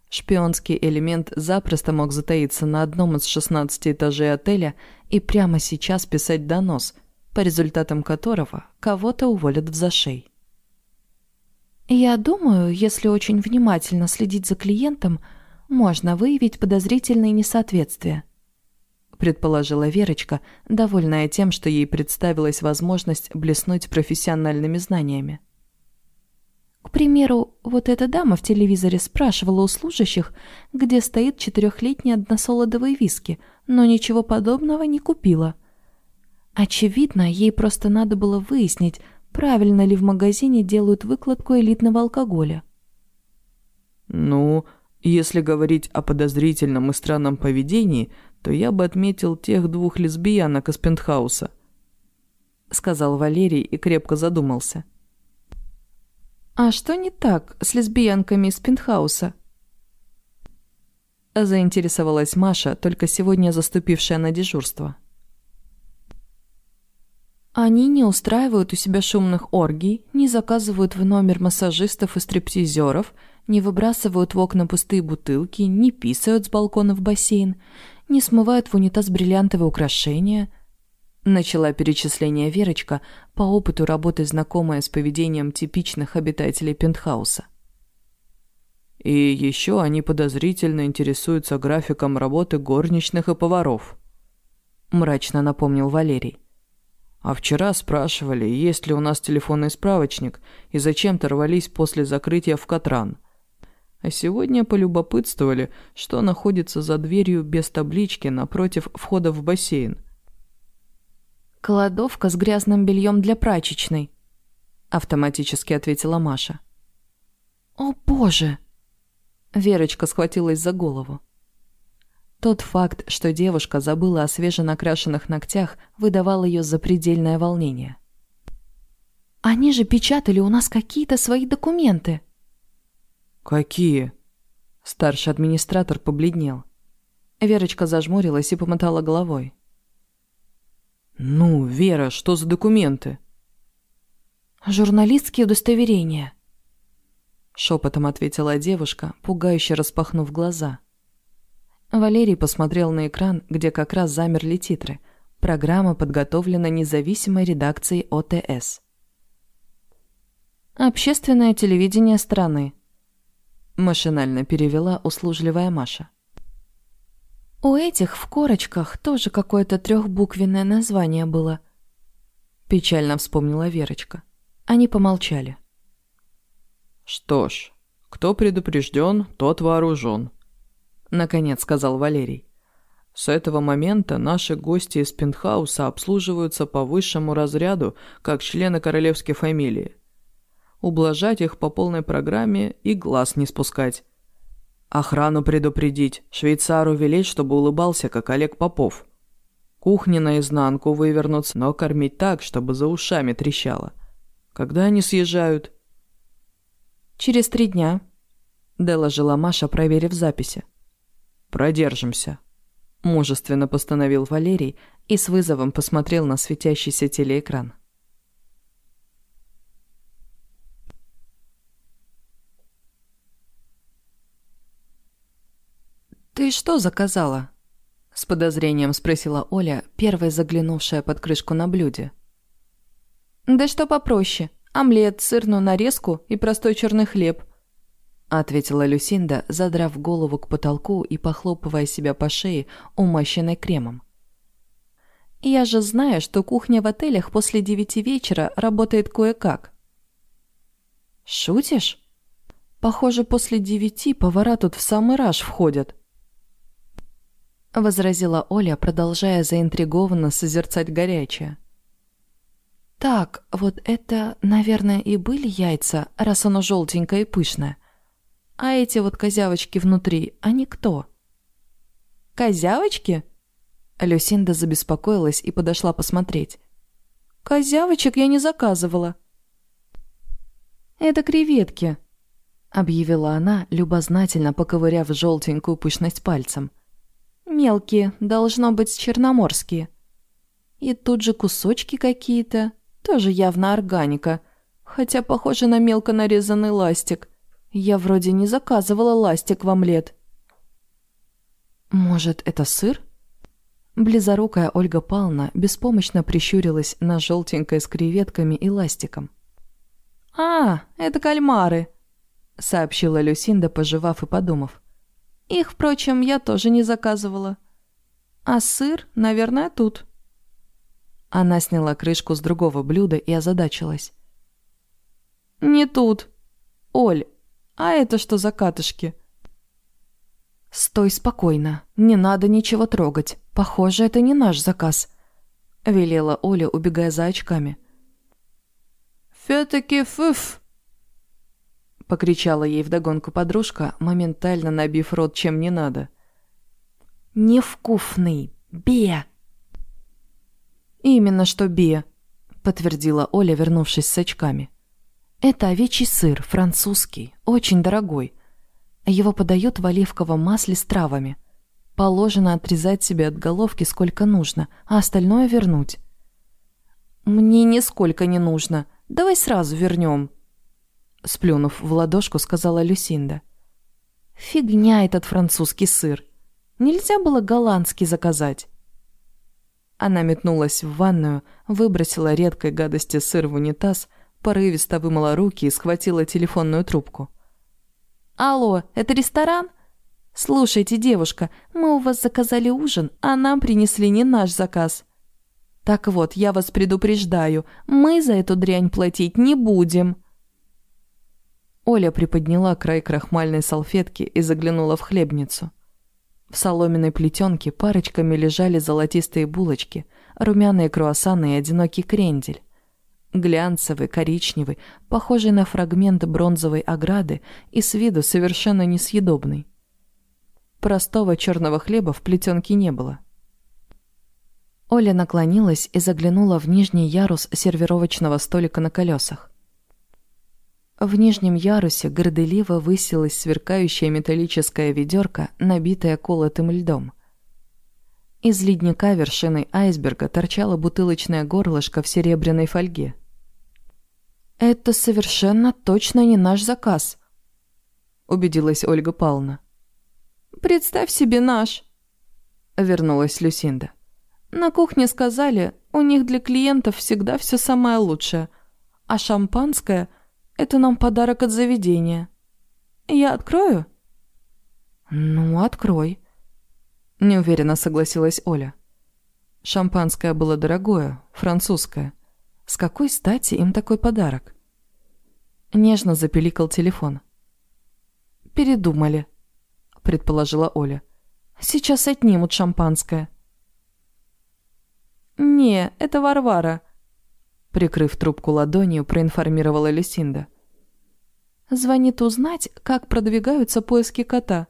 Шпионский элемент запросто мог затаиться на одном из 16 этажей отеля и прямо сейчас писать донос, по результатам которого кого-то уволят в зашей. «Я думаю, если очень внимательно следить за клиентом, можно выявить подозрительные несоответствия», предположила Верочка, довольная тем, что ей представилась возможность блеснуть профессиональными знаниями. К примеру, вот эта дама в телевизоре спрашивала у служащих, где стоит четырехлетний односолодовый виски, но ничего подобного не купила. Очевидно, ей просто надо было выяснить, правильно ли в магазине делают выкладку элитного алкоголя. «Ну, если говорить о подозрительном и странном поведении, то я бы отметил тех двух лесбиянок из пентхауса», — сказал Валерий и крепко задумался. «А что не так с лесбиянками из пентхауса?» Заинтересовалась Маша, только сегодня заступившая на дежурство. Они не устраивают у себя шумных оргий, не заказывают в номер массажистов и стриптизеров, не выбрасывают в окна пустые бутылки, не писают с балкона в бассейн, не смывают в унитаз бриллиантовые украшения. Начала перечисление Верочка, по опыту работы знакомая с поведением типичных обитателей пентхауса. И еще они подозрительно интересуются графиком работы горничных и поваров. Мрачно напомнил Валерий. А вчера спрашивали, есть ли у нас телефонный справочник, и зачем-то рвались после закрытия в Катран. А сегодня полюбопытствовали, что находится за дверью без таблички напротив входа в бассейн. «Кладовка с грязным бельем для прачечной», — автоматически ответила Маша. «О, боже!» Верочка схватилась за голову. Тот факт, что девушка забыла о свеженакрашенных ногтях, выдавал ее запредельное волнение. «Они же печатали у нас какие-то свои документы», «Какие?» Старший администратор побледнел. Верочка зажмурилась и помотала головой. «Ну, Вера, что за документы?» «Журналистские удостоверения», — шепотом ответила девушка, пугающе распахнув глаза. Валерий посмотрел на экран, где как раз замерли титры. Программа подготовлена независимой редакцией ОТС. «Общественное телевидение страны», Машинально перевела услужливая Маша. «У этих в корочках тоже какое-то трехбуквенное название было», печально вспомнила Верочка. Они помолчали. «Что ж, Кто предупрежден, тот вооружен», — наконец сказал Валерий. «С этого момента наши гости из пентхауса обслуживаются по высшему разряду, как члены королевской фамилии. Ублажать их по полной программе и глаз не спускать. Охрану предупредить, швейцару велеть, чтобы улыбался, как Олег Попов. Кухни наизнанку вывернуться, но кормить так, чтобы за ушами трещало. Когда они съезжают?» «Через три дня», — доложила Маша, проверив записи. «Продержимся», — мужественно постановил Валерий и с вызовом посмотрел на светящийся телеэкран. «Ты что заказала?» — с подозрением спросила Оля, первая заглянувшая под крышку на блюде. «Да что попроще. Омлет, сырную нарезку и простой черный хлеб», — ответила Люсинда, задрав голову к потолку и похлопывая себя по шее, умащенной кремом. «Я же знаю, что кухня в отелях после девяти вечера работает кое-как». «Шутишь?» «Похоже, после девяти повара тут в самый раз входят», — возразила Оля, продолжая заинтригованно созерцать горячее. Так, вот это, наверное, и были яйца, раз оно желтенькое и пышное. А эти вот козявочки внутри, они кто? Козявочки? Люсинда забеспокоилась и подошла посмотреть. Козявочек я не заказывала. Это креветки, объявила она, любознательно поковыряв желтенькую пышность пальцем. Мелкие, должно быть черноморские. И тут же кусочки какие-то. Тоже явно органика. Хотя похоже на мелко нарезанный ластик. Я вроде не заказывала ластик в омлет. Может, это сыр? Близорукая Ольга Павловна беспомощно прищурилась на желтенькое с креветками и ластиком. «А, это кальмары», — сообщила Люсинда, пожевав и подумав. «Их, впрочем, я тоже не заказывала. А сыр, наверное, тут». Она сняла крышку с другого блюда и озадачилась. «Не тут. Оль, а это что за катышки?» «Стой спокойно. Не надо ничего трогать. Похоже, это не наш заказ», — велела Оля, убегая за очками. «Фё-таки фыф!» — покричала ей вдогонку подружка, моментально набив рот чем не надо. «Невкусный! Бе!» «Именно что Бе», — подтвердила Оля, вернувшись с очками. «Это овечий сыр, французский, очень дорогой. Его подают в оливковом масле с травами. Положено отрезать себе от головки сколько нужно, а остальное вернуть». «Мне нисколько не нужно. Давай сразу вернем», — сплюнув в ладошку, сказала Люсинда. «Фигня этот французский сыр. Нельзя было голландский заказать». Она метнулась в ванную, выбросила редкой гадости сыр в унитаз, порывисто вымыла руки и схватила телефонную трубку. «Алло, это ресторан?» «Слушайте, девушка, мы у вас заказали ужин, а нам принесли не наш заказ». «Так вот, я вас предупреждаю, мы за эту дрянь платить не будем». Оля приподняла край крахмальной салфетки и заглянула в хлебницу. В соломенной плетенке парочками лежали золотистые булочки, румяные круассаны и одинокий крендель. Глянцевый, коричневый, похожий на фрагмент бронзовой ограды и с виду совершенно несъедобный. Простого черного хлеба в плетенке не было. Оля наклонилась и заглянула в нижний ярус сервировочного столика на колесах. В нижнем ярусе горделиво высилась сверкающая металлическая ведерко, набитая колотым льдом. Из ледника вершиной айсберга торчало бутылочное горлышко в серебряной фольге. «Это совершенно точно не наш заказ», — убедилась Ольга Павловна. «Представь себе наш», — вернулась Люсинда. «На кухне сказали, у них для клиентов всегда все самое лучшее, а шампанское — это нам подарок от заведения. Я открою?» «Ну, открой», — неуверенно согласилась Оля. Шампанское было дорогое, французское. С какой стати им такой подарок? Нежно запеликал телефон. передумали», — предположила Оля. «Сейчас отнимут шампанское». «Не, это Варвара», — прикрыв трубку ладонью, проинформировала Люсинда. «Звонит узнать, как продвигаются поиски кота».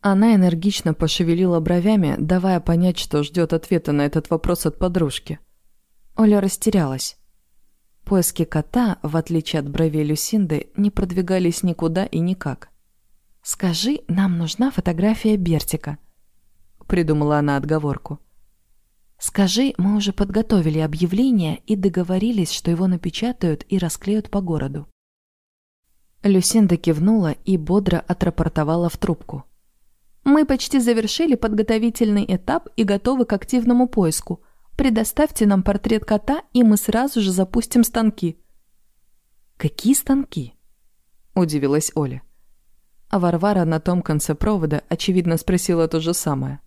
Она энергично пошевелила бровями, давая понять, что ждет ответа на этот вопрос от подружки. Оля растерялась. Поиски кота, в отличие от бровей Люсинды, не продвигались никуда и никак. «Скажи, нам нужна фотография Бертика», — придумала она отговорку. «Скажи, мы уже подготовили объявление и договорились, что его напечатают и расклеют по городу». Люсинда кивнула и бодро отрапортовала в трубку. «Мы почти завершили подготовительный этап и готовы к активному поиску. Предоставьте нам портрет кота, и мы сразу же запустим станки». «Какие станки?» – удивилась Оля. А Варвара на том конце провода, очевидно, спросила то же самое.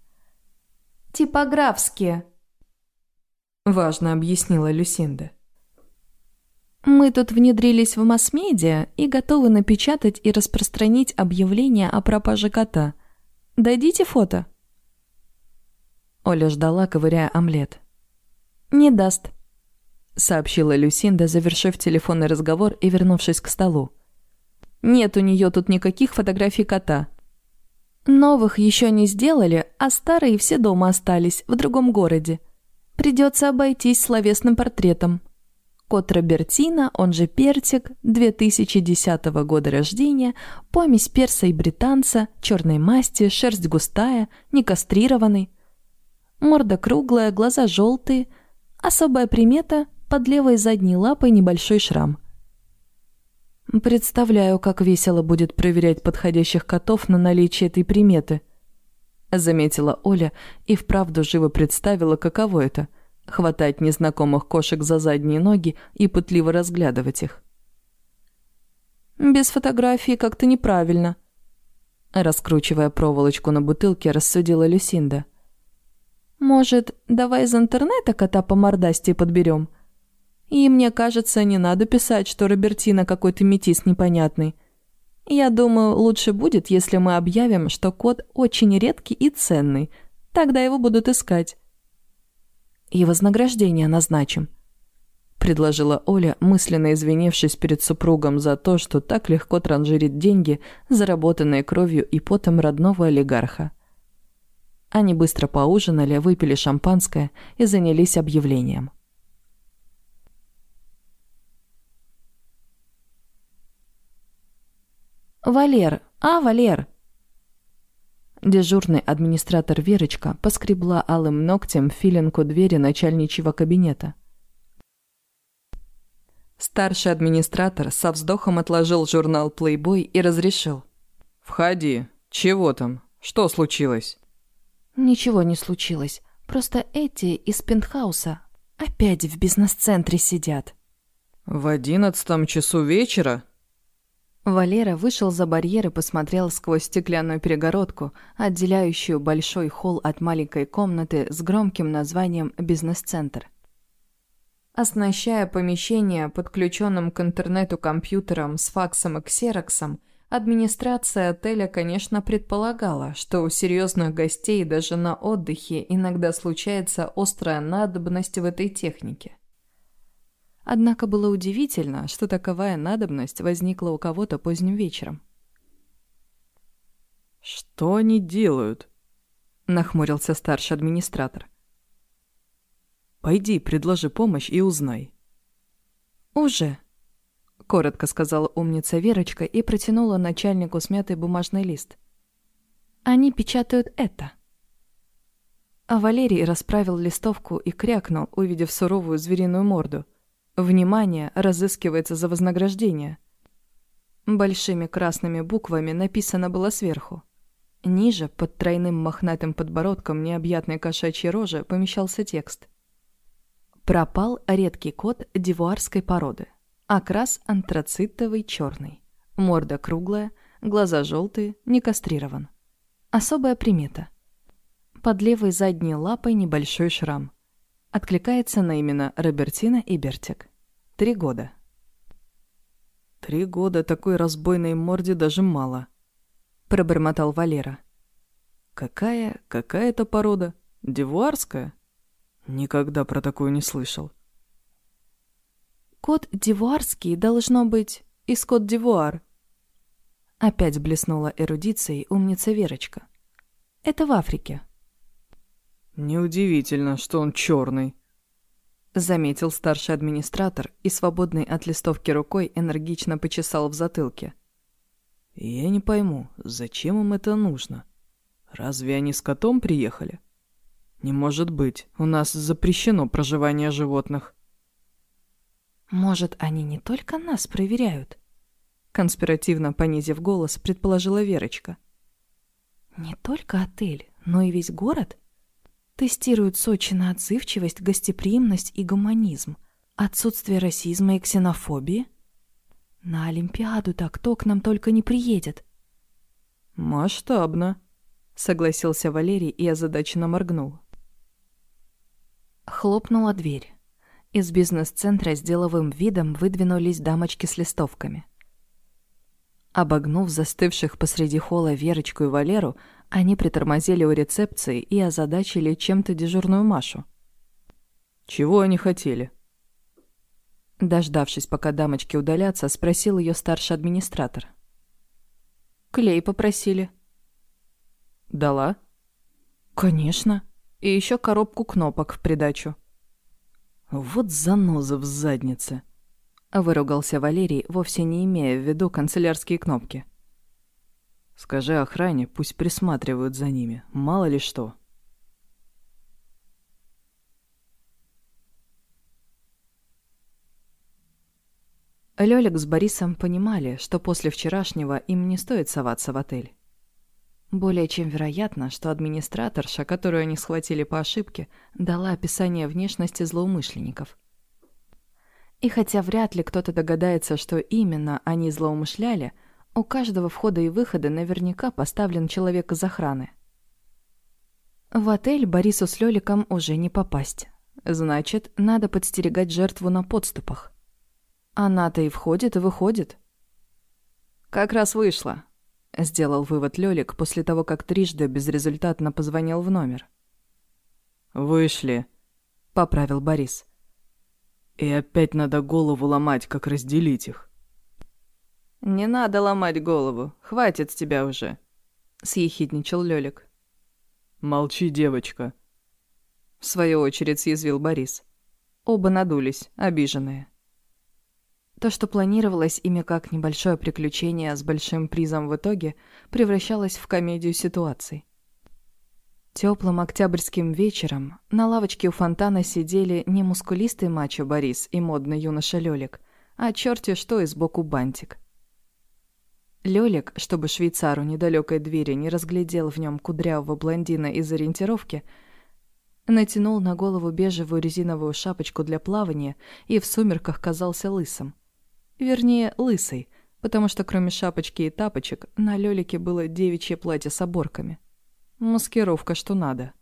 «Типографские», – важно объяснила Люсинда. «Мы тут внедрились в масс-медиа и готовы напечатать и распространить объявление о пропаже кота. Дадите фото?» Оля ждала, ковыряя омлет. «Не даст», — сообщила Люсинда, завершив телефонный разговор и вернувшись к столу. «Нет у нее тут никаких фотографий кота. Новых еще не сделали, а старые все дома остались, в другом городе. Придется обойтись словесным портретом. Кот Робертина, он же Пертик, 2010 года рождения, помесь перса и британца, черной масти, шерсть густая, не кастрированный. Морда круглая, глаза желтые — Особая примета – под левой задней лапой небольшой шрам. «Представляю, как весело будет проверять подходящих котов на наличие этой приметы», – заметила Оля и вправду живо представила, каково это – хватать незнакомых кошек за задние ноги и пытливо разглядывать их. «Без фотографии как-то неправильно», – раскручивая проволочку на бутылке, рассудила Люсинда – может, давай из интернета кота по мордасти подберем? И мне кажется, не надо писать, что Робертина какой-то метис непонятный. Я думаю, лучше будет, если мы объявим, что кот очень редкий и ценный. Тогда его будут искать. И вознаграждение назначим. Предложила Оля, мысленно извинившись перед супругом за то, что так легко транжирит деньги, заработанные кровью и потом родного олигарха. Они быстро поужинали, выпили шампанское и занялись объявлением. «Валер! А, Валер!» Дежурный администратор Верочка поскребла алым ногтем филинку двери начальничьего кабинета. Старший администратор со вздохом отложил журнал Playboy и разрешил. «Входи. Чего там? Что случилось?» Ничего не случилось. Просто эти из пентхауса опять в бизнес-центре сидят. В одиннадцатом часу вечера? Валера вышел за барьер и посмотрел сквозь стеклянную перегородку, отделяющую большой холл от маленькой комнаты с громким названием «Бизнес-центр». Оснащая помещение подключенным к интернету компьютером с факсом и ксероксом, Администрация отеля, конечно, предполагала, что у серьезных гостей даже на отдыхе иногда случается острая надобность в этой технике. Однако было удивительно, что таковая надобность возникла у кого-то поздним вечером. «Что они делают?» – нахмурился старший администратор. «Пойди, предложи помощь и узнай». «Уже», коротко сказала умница Верочка и протянула начальнику смятый бумажный лист. «Они печатают это». А Валерий расправил листовку и крякнул, увидев суровую звериную морду. «Внимание! Разыскивается за вознаграждение!» Большими красными буквами написано было сверху. Ниже, под тройным мохнатым подбородком необъятной кошачьей рожи, помещался текст. «Пропал редкий кот дивуарской породы. Окрас антрацитовый черный. Морда круглая, глаза желтые, не кастрирован. Особая примета. Под левой задней лапой небольшой шрам. Откликается на имена Робертина и Бертик. Три года. Три года такой разбойной морде даже мало», — пробормотал Валера. «Какая, какая это порода? Дивуарская?» «Никогда про такую не слышал». «Кот дивуарский должно быть из кот-дивуар», Опять блеснула эрудицией умница Верочка. «Это в Африке». «Неудивительно, что он черный», — заметил старший администратор и, свободный от листовки рукой, энергично почесал в затылке. «Я не пойму, зачем им это нужно? Разве они с котом приехали?» «Не может быть, у нас запрещено проживание животных». «Может, они не только нас проверяют?» Конспиративно понизив голос, предположила Верочка. «Не только отель, но и весь город?» Тестируют Сочи на отзывчивость, гостеприимность и гуманизм. Отсутствие расизма и ксенофобии? На Олимпиаду-то кто к нам только не приедет. «Масштабно», — согласился Валерий и озадаченно моргнул. Хлопнула дверь. Из бизнес-центра с деловым видом выдвинулись дамочки с листовками. Обогнув застывших посреди холла Верочку и Валеру, они притормозили у рецепции и озадачили чем-то дежурную Машу. «Чего они хотели?» Дождавшись, пока дамочки удалятся, спросил ее старший администратор. «Клей попросили». «Дала?» «Конечно. И еще коробку кнопок в придачу». «Вот заноза в заднице», — выругался Валерий, вовсе не имея в виду канцелярские кнопки. Скажи охране, пусть присматривают за ними, мало ли что. Лёлик с Борисом понимали, что после вчерашнего им не стоит соваться в отель. Более чем вероятно, что администраторша, которую они схватили по ошибке, дала описание внешности злоумышленников. И хотя вряд ли кто-то догадается, что именно они злоумышляли, у каждого входа и выхода наверняка поставлен человек из охраны. В отель Борису с Лёликом уже не попасть. Значит, надо подстерегать жертву на подступах. Она-то и входит, и выходит. «Как раз вышла», — сделал вывод Лёлик после того, как трижды безрезультатно позвонил в номер. «Вышли», — поправил Борис. «И опять надо голову ломать, как разделить их». «Не надо ломать голову, хватит с тебя уже», — съехидничал Лёлик. «Молчи, девочка», — в свою очередь съязвил Борис. Оба надулись, обиженные. То, что планировалось ими как небольшое приключение с большим призом в итоге, превращалось в комедию ситуаций. Теплым октябрьским вечером на лавочке у фонтана сидели не мускулистый мачо Борис и модный юноша Лёлик, а черти что и сбоку бантик — Лёлик, чтобы швейцару недалекой двери не разглядел в нем кудрявого блондина из ориентировки, натянул на голову бежевую резиновую шапочку для плавания и в сумерках казался лысым. Вернее, лысый, потому что кроме шапочки и тапочек на Лёлике было девичье платье с оборками. Маскировка что надо.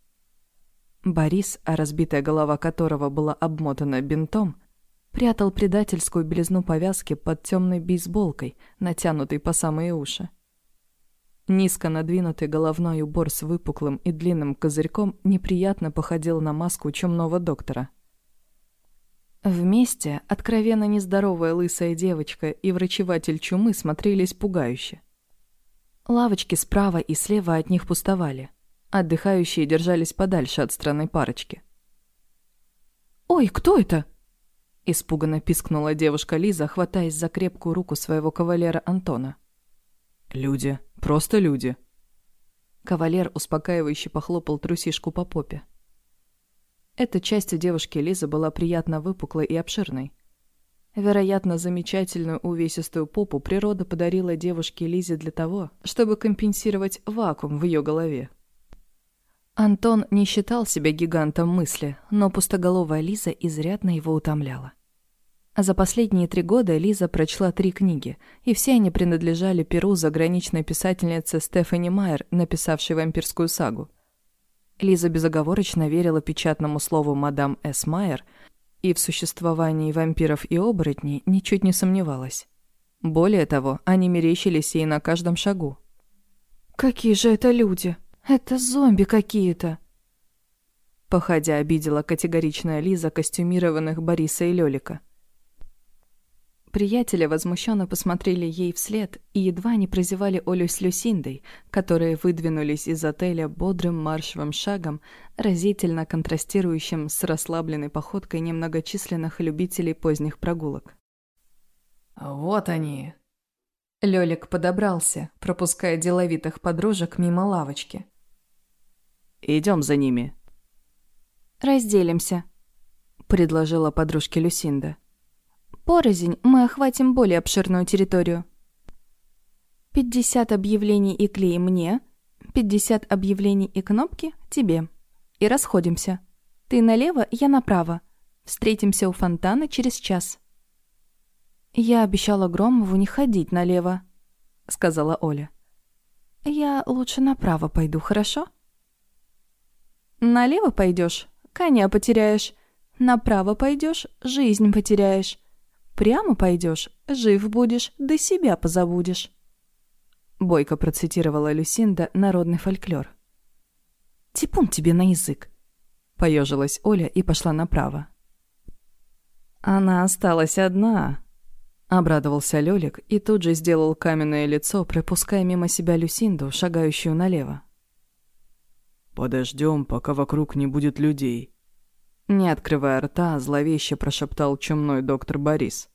Борис, а разбитая голова которого была обмотана бинтом, прятал предательскую белизну повязки под темной бейсболкой, натянутой по самые уши. Низко надвинутый головной убор с выпуклым и длинным козырьком неприятно походил на маску чумного доктора. Вместе откровенно нездоровая лысая девочка и врачеватель чумы смотрелись пугающе. Лавочки справа и слева от них пустовали. Отдыхающие держались подальше от странной парочки. «Ой, кто это?» Испуганно пискнула девушка Лиза, хватаясь за крепкую руку своего кавалера Антона. «Люди. Просто люди». Кавалер успокаивающе похлопал трусишку по попе. Эта часть у девушки Лизы была приятно выпуклой и обширной. Вероятно, замечательную увесистую попу природа подарила девушке Лизе для того, чтобы компенсировать вакуум в ее голове. Антон не считал себя гигантом мысли, но пустоголовая Лиза изрядно его утомляла. За последние три года Лиза прочла три книги, и все они принадлежали перу заграничной писательницы Стефани Майер, написавшей вампирскую сагу. Лиза безоговорочно верила печатному слову мадам С. Майер и в существовании вампиров и оборотней ничуть не сомневалась. Более того, они мерещились ей на каждом шагу. «Какие же это люди? Это зомби какие-то!» Походя, обидела категоричная Лиза костюмированных Бориса и Лёлика. Приятели возмущенно посмотрели ей вслед и едва не прозевали Олю с Люсиндой, которые выдвинулись из отеля бодрым маршевым шагом, разительно контрастирующим с расслабленной походкой немногочисленных любителей поздних прогулок. «Вот они!» Лёлик подобрался, пропуская деловитых подружек мимо лавочки. Идем за ними». «Разделимся», — предложила подружке Люсинда. Порознь мы охватим более обширную территорию. 50 объявлений и клей мне, 50 объявлений и кнопки тебе. И расходимся. Ты налево, я направо. Встретимся у фонтана через час. Я обещала Громову не ходить налево, сказала Оля. Я лучше направо пойду, хорошо? Налево пойдешь, коня потеряешь. Направо пойдешь, жизнь потеряешь. Прямо пойдешь, жив будешь, да себя позабудешь. Бойко процитировала Люсинда народный фольклор. «Типун тебе на язык!» Поежилась Оля и пошла направо. «Она осталась одна», — обрадовался Лёлик и тут же сделал каменное лицо, пропуская мимо себя Люсинду, шагающую налево. «Подождем, пока вокруг не будет людей», не открывая рта, зловеще прошептал чумной доктор Борис.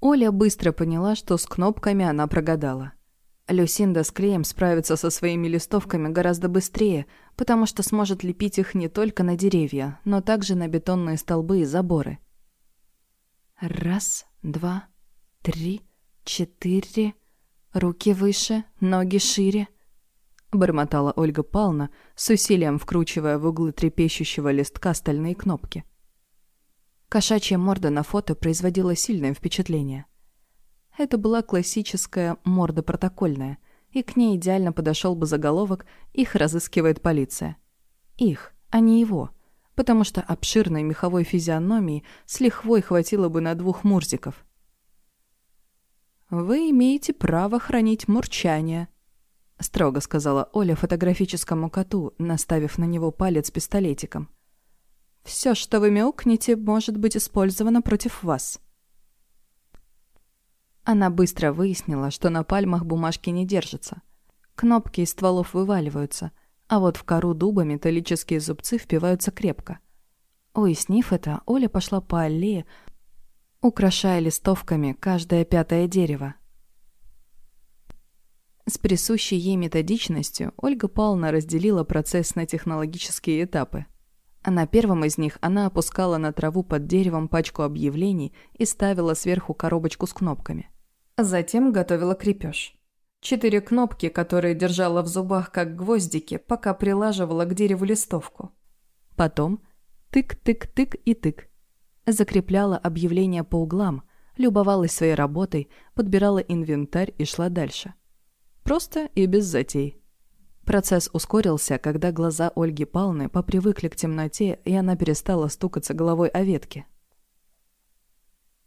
Оля быстро поняла, что с кнопками она прогадала. Люсинда с клеем справится со своими листовками гораздо быстрее, потому что сможет лепить их не только на деревья, но также на бетонные столбы и заборы. Раз, два, три, четыре. Руки выше, ноги шире —— бормотала Ольга Павловна, с усилием вкручивая в углы трепещущего листка стальные кнопки. Кошачья морда на фото производила сильное впечатление. Это была классическая морда протокольная, и к ней идеально подошел бы заголовок «Их разыскивает полиция». Их, а не его, потому что обширной меховой физиономии с лихвой хватило бы на двух мурзиков. «Вы имеете право хранить мурчание», — строго сказала Оля фотографическому коту, наставив на него палец пистолетиком. «Все, что вы мяукнете, может быть использовано против вас». Она быстро выяснила, что на пальмах бумажки не держатся. Кнопки из стволов вываливаются, а вот в кору дуба металлические зубцы впиваются крепко. Уяснив это, Оля пошла по аллее, украшая листовками каждое пятое дерево, с присущей ей методичностью Ольга Павловна разделила процесс на технологические этапы. А на первом из них она опускала на траву под деревом пачку объявлений и ставила сверху коробочку с кнопками. Затем готовила крепеж. Четыре кнопки, которые держала в зубах как гвоздики, пока прилаживала к дереву листовку. Потом тык-тык-тык и тык. Закрепляла объявления по углам, любовалась своей работой, подбирала инвентарь и шла дальше. Просто и без затей. Процесс ускорился, когда глаза Ольги Палны попривыкли к темноте, и она перестала стукаться головой о ветке.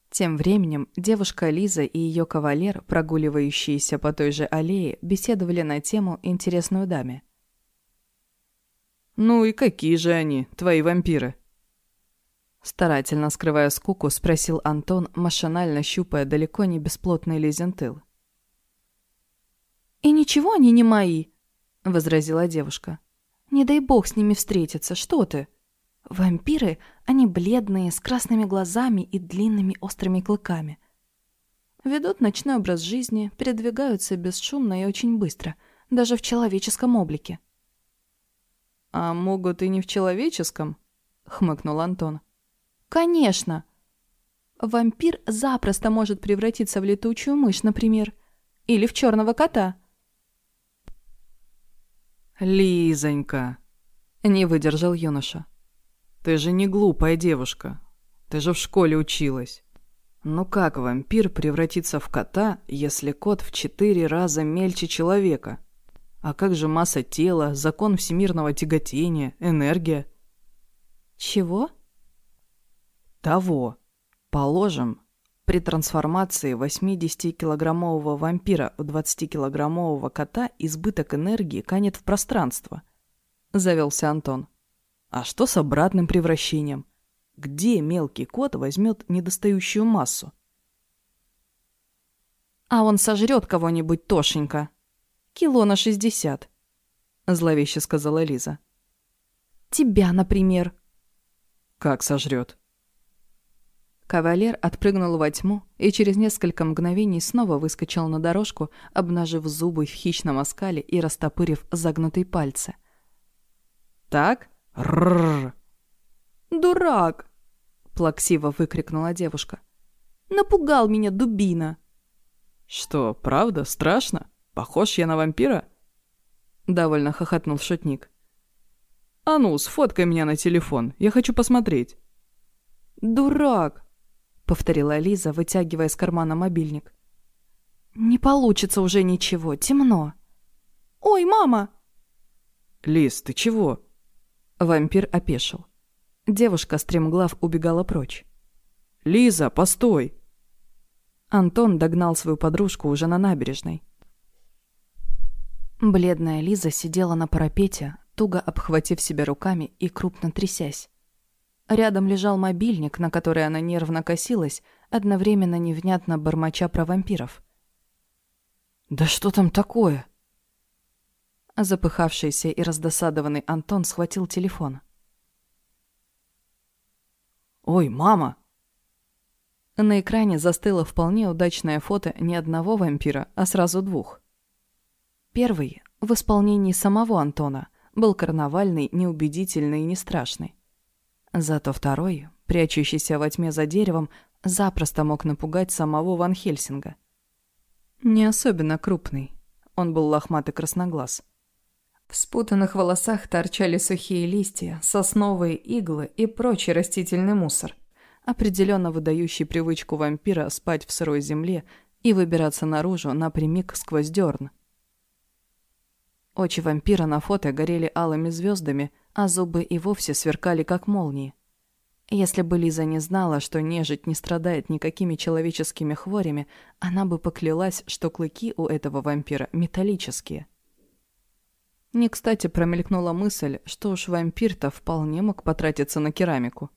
Тем временем девушка Лиза и ее кавалер, прогуливающиеся по той же аллее, беседовали на тему «Интересную даме». «Ну и какие же они, твои вампиры?» Старательно скрывая скуку, спросил Антон, машинально щупая далеко не бесплотный Лизин тыл. «И ничего они не мои», — возразила девушка. «Не дай бог с ними встретиться, что ты?» «Вампиры, они бледные, с красными глазами и длинными острыми клыками. Ведут ночной образ жизни, передвигаются бесшумно и очень быстро, даже в человеческом облике». «А могут и не в человеческом?» — хмыкнул Антон. «Конечно!» Вампир запросто может превратиться в летучую мышь, например, или в черного кота. «Лизонька!» — не выдержал юноша. «Ты же не глупая девушка. Ты же в школе училась. Ну как вампир превратится в кота, если кот в четыре раза мельче человека? А как же масса тела, закон всемирного тяготения, энергия?» «Чего?» «Того. Положим, При трансформации 80-килограммового вампира в 20-килограммового кота избыток энергии канет в пространство. Завелся Антон. А что с обратным превращением? Где мелкий кот возьмет недостающую массу? А он сожрет кого-нибудь тошенько. Кило на шестьдесят. Зловеще сказала Лиза. Тебя, например. Как сожрет? Кавалер отпрыгнул во тьму и через несколько мгновений снова выскочил на дорожку, обнажив зубы в хищном оскале и растопырив загнутые пальцы. «Так? Рррр!» «Дурак!» — плаксиво выкрикнула девушка. «Напугал меня дубина!» «Что, правда? Страшно? Похож я на вампира?» Довольно хохотнул шутник. «А ну, сфоткай меня на телефон, я хочу посмотреть». «Дурак!» — повторила Лиза, вытягивая из кармана мобильник. «Не получится уже ничего, темно». «Ой, мама!» «Лиз, ты чего?» Вампир опешил. Девушка, стремглав, убегала прочь. «Лиза, постой!» Антон догнал свою подружку уже на набережной. Бледная Лиза сидела на парапете, туго обхватив себя руками и крупно трясясь. Рядом лежал мобильник, на который она нервно косилась, одновременно невнятно бормоча про вампиров. «Да что там такое?» Запыхавшийся и раздосадованный Антон схватил телефон. «Ой, мама!» На экране застыло вполне удачное фото не одного вампира, а сразу двух. Первый, в исполнении самого Антона, был карнавальный, неубедительный и не страшный. Зато второй, прячущийся во тьме за деревом, запросто мог напугать самого Ван Хельсинга. Не особенно крупный. Он был лохматый красноглаз. В спутанных волосах торчали сухие листья, сосновые иглы и прочий растительный мусор, определенно выдающий привычку вампира спать в сырой земле и выбираться наружу напрямик сквозь дерн. Очи вампира на фото горели алыми звездами, а зубы и вовсе сверкали, как молнии. Если бы Лиза не знала, что нежить не страдает никакими человеческими хворями, она бы поклялась, что клыки у этого вампира металлические. Не кстати промелькнула мысль, что уж вампир-то вполне мог потратиться на керамику.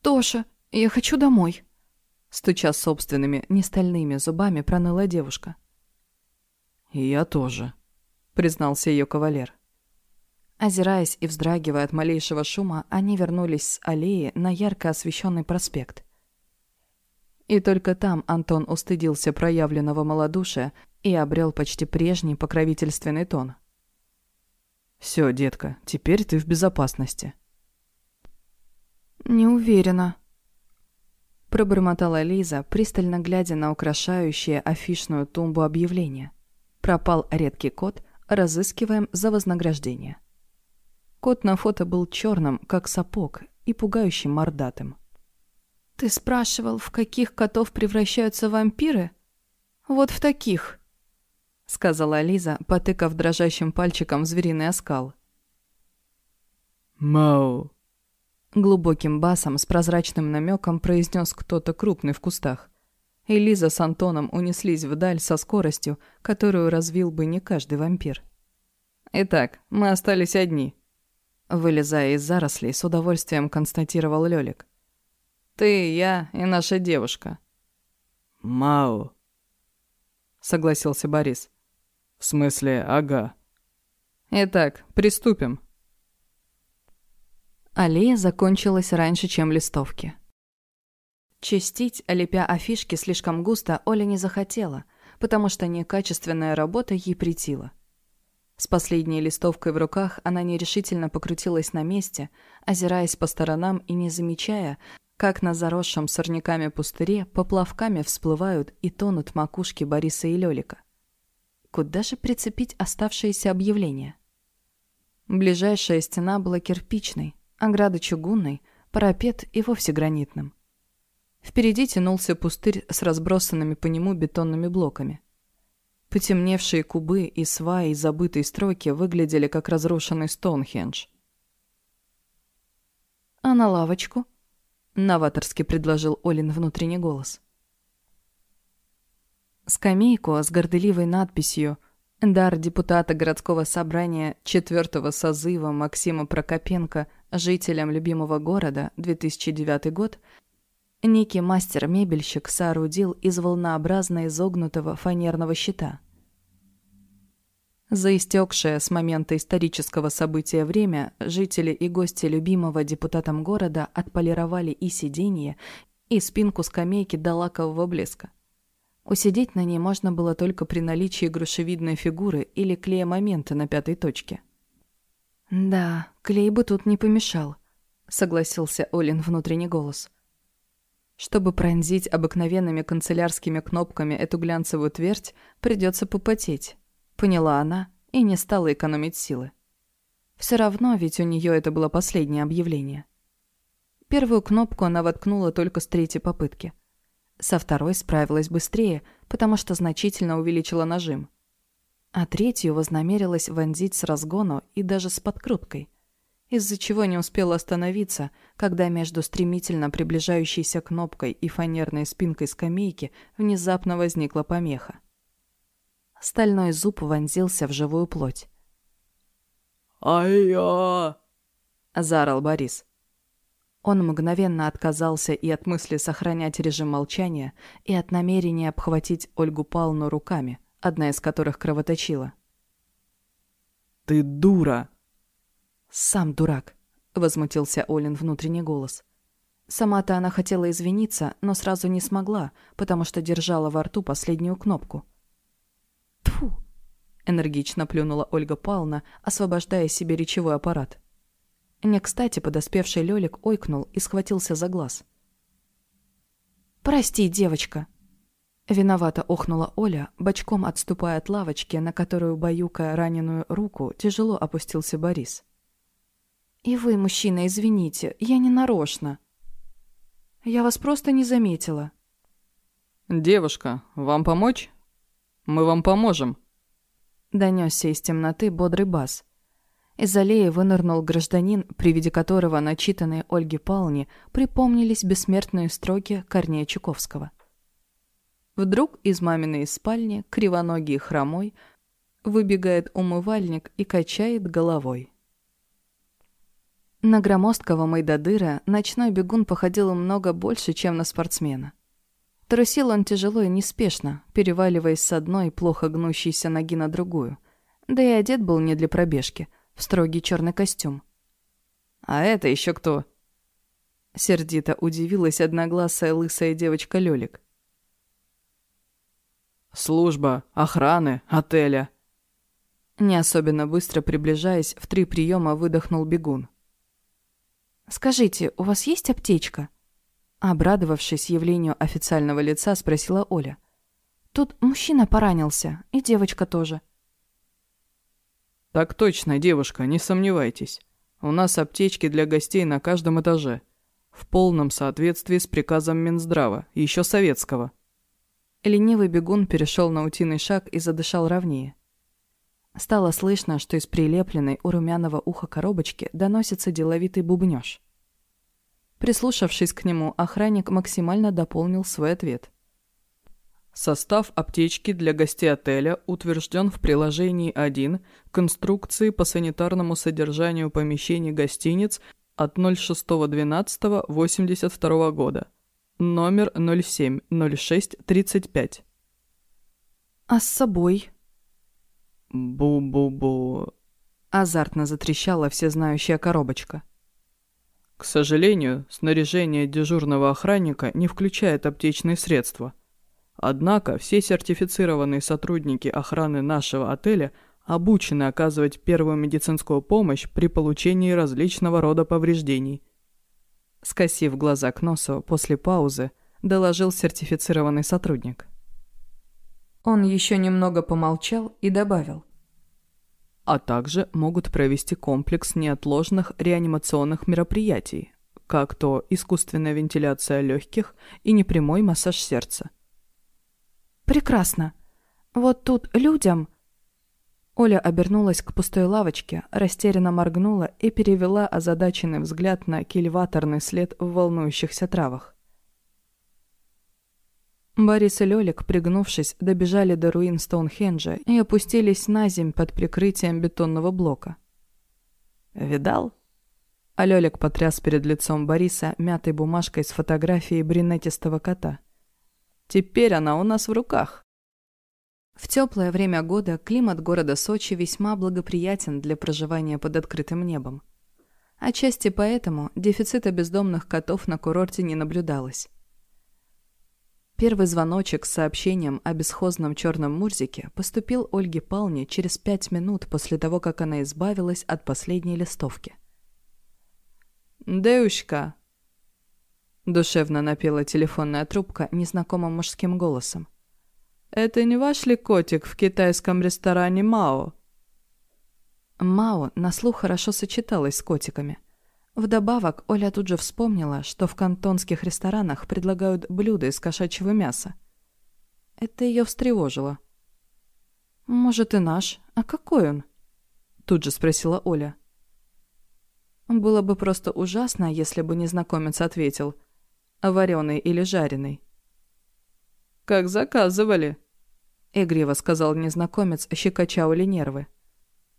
«Тоша, я хочу домой», — стуча собственными, нестальными зубами, проныла девушка. «И я тоже», — признался ее кавалер. Озираясь и вздрагивая от малейшего шума, они вернулись с аллеи на ярко освещенный проспект. И только там Антон устыдился проявленного малодушия и обрел почти прежний покровительственный тон. «Все, детка, теперь ты в безопасности». «Не уверена», — пробормотала Лиза, пристально глядя на украшающее афишную тумбу объявления. Пропал редкий кот, разыскиваем за вознаграждение. Кот на фото был черным, как сапог, и пугающим мордатым. «Ты спрашивал, в каких котов превращаются вампиры? Вот в таких», — сказала Лиза, потыкав дрожащим пальчиком в звериный оскал. «Мау!» Глубоким басом с прозрачным намеком произнес кто-то крупный в кустах. И Лиза с Антоном унеслись вдаль со скоростью, которую развил бы не каждый вампир. «Итак, мы остались одни», Вылезая из зарослей, с удовольствием констатировал Лёлик. «Ты, я и наша девушка». «Мау», — согласился Борис. «В смысле, ага». «Итак, приступим». Аллея закончилась раньше, чем листовки. Чистить, лепя афишки слишком густо, Оля не захотела, потому что некачественная работа ей притила. С последней листовкой в руках она нерешительно покрутилась на месте, озираясь по сторонам и не замечая, как на заросшем сорняками пустыре поплавками всплывают и тонут макушки Бориса и Лёлика. Куда же прицепить оставшиеся объявления? Ближайшая стена была кирпичной, ограда чугунной, парапет и вовсе гранитным. Впереди тянулся пустырь с разбросанными по нему бетонными блоками – Потемневшие кубы и сваи забытой стройки выглядели как разрушенный Стоунхендж. «А на лавочку?» — новаторски предложил Олин внутренний голос. Скамейку с горделивой надписью «Дар депутата городского собрания четвертого созыва Максима Прокопенко жителям любимого города 2009 год» некий мастер-мебельщик соорудил из волнообразно изогнутого фанерного щита. За истекшее с момента исторического события время жители и гости любимого депутатом города отполировали и сиденье, и спинку скамейки до лакового блеска. Усидеть на ней можно было только при наличии грушевидной фигуры или клея момента на пятой точке. «Да, клей бы тут не помешал», — согласился Олин внутренний голос. Чтобы пронзить обыкновенными канцелярскими кнопками эту глянцевую твердь, придется попотеть. Поняла она и не стала экономить силы. Все равно, ведь у нее это было последнее объявление. Первую кнопку она воткнула только с третьей попытки. Со второй справилась быстрее, потому что значительно увеличила нажим. А третью вознамерилась вонзить с разгону и даже с подкруткой – из-за чего не успела остановиться, когда между стремительно приближающейся кнопкой и фанерной спинкой скамейки внезапно возникла помеха. Стальной зуб вонзился в живую плоть. «Ай-я!» — заорал Борис. Он мгновенно отказался и от мысли сохранять режим молчания, и от намерения обхватить Ольгу Павловну руками, одна из которых кровоточила. «Ты дура!» «Сам дурак», — возмутился Олин внутренний голос. Сама-то она хотела извиниться, но сразу не смогла, потому что держала во рту последнюю кнопку. Тфу! энергично плюнула Ольга Павловна, освобождая себе речевой аппарат. Не кстати подоспевший Лёлик ойкнул и схватился за глаз. «Прости, девочка!» Виновато охнула Оля, бочком отступая от лавочки, на которую, баюкая раненую руку, тяжело опустился Борис. «И вы, мужчина, извините, я не нарочно. Я вас просто не заметила». «Девушка, вам помочь? Мы вам поможем». Донесся из темноты бодрый бас. Из аллеи вынырнул гражданин, при виде которого начитанные Ольге Павловне припомнились бессмертные строки Корнея Чуковского. Вдруг из маминой спальни, кривоногий хромой, выбегает умывальник и качает головой. На громоздкого Майдадыра ночной бегун походил много больше, чем на спортсмена. Трусил он тяжело и неспешно, переваливаясь с одной плохо гнущейся ноги на другую. Да и одет был не для пробежки, в строгий черный костюм. «А это еще кто?» Сердито удивилась одногласая лысая девочка Лёлик. «Служба, охраны, отеля». Не особенно быстро приближаясь, в три приема выдохнул бегун. «Скажите, у вас есть аптечка?» Обрадовавшись явлению официального лица, спросила Оля. «Тут мужчина поранился, и девочка тоже». «Так точно, девушка, не сомневайтесь. У нас аптечки для гостей на каждом этаже. В полном соответствии с приказом Минздрава, еще советского». Ленивый бегун перешел на утиный шаг и задышал ровнее. Стало слышно, что из прилепленной у румяного уха коробочки доносится деловитый бубнёж. Прислушавшись к нему, охранник максимально дополнил свой ответ. Состав аптечки для гостей отеля утвержден в приложении 1 конструкции по санитарному содержанию помещений гостиниц от 06.12.82 года. Номер 070635. «А с собой?» «Бу-бу-бу...» Азартно затрещала всезнающая коробочка. К сожалению, снаряжение дежурного охранника не включает аптечные средства. Однако все сертифицированные сотрудники охраны нашего отеля обучены оказывать первую медицинскую помощь при получении различного рода повреждений. Скосив глаза к носу после паузы, доложил сертифицированный сотрудник. Он еще немного помолчал и добавил. А также могут провести комплекс неотложных реанимационных мероприятий, как то искусственная вентиляция легких и непрямой массаж сердца. «Прекрасно. Вот тут людям...» Оля обернулась к пустой лавочке, растерянно моргнула и перевела озадаченный взгляд на кильваторный след в волнующихся травах. Борис и Лёлик, пригнувшись, добежали до руин Стоунхенджа и опустились на земь под прикрытием бетонного блока. «Видал?» А Лёлик потряс перед лицом Бориса мятой бумажкой с фотографией брюнетистого кота. «Теперь она у нас в руках». В теплое время года климат города Сочи весьма благоприятен для проживания под открытым небом. Отчасти поэтому дефицита бездомных котов на курорте не наблюдалось. Первый звоночек с сообщением о бесхозном черном Мурзике поступил Ольге Палне через пять минут после того, как она избавилась от последней листовки. «Девушка!» Душевно напела телефонная трубка незнакомым мужским голосом. «Это не ваш ли котик в китайском ресторане Мао?» Мао на слух хорошо сочеталась с котиками. Вдобавок, Оля тут же вспомнила, что в кантонских ресторанах предлагают блюда из кошачьего мяса. Это ее встревожило. «Может, и наш. А какой он?» Тут же спросила Оля. Было бы просто ужасно, если бы незнакомец ответил. Вареный или жареный. «Как заказывали», — игриво сказал незнакомец, щекоча Оле нервы.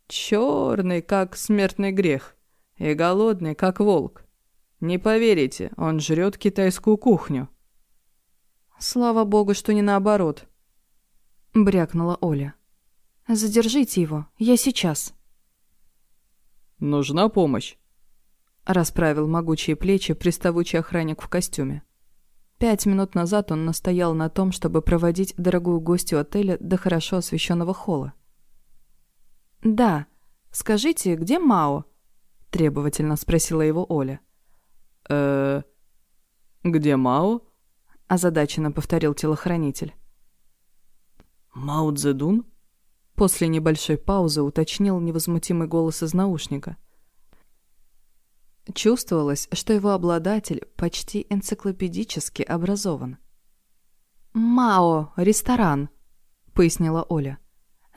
«Черный, как смертный грех, и голодный, как волк. Не поверите, он жрет китайскую кухню». «Слава богу, что не наоборот», — брякнула Оля. «Задержите его, я сейчас». «Нужна помощь?» Расправил могучие плечи приставучий охранник в костюме. Пять минут назад он настоял на том, чтобы проводить дорогую гостью отеля до хорошо освещенного холла. «Да. Скажите, где Мао?» – требовательно спросила его Оля. э где Мао?» – озадаченно повторил телохранитель. «Мао Цзэдун?» После небольшой паузы уточнил невозмутимый голос из наушника – Чувствовалось, что его обладатель почти энциклопедически образован. «Мао, ресторан», — пояснила Оля.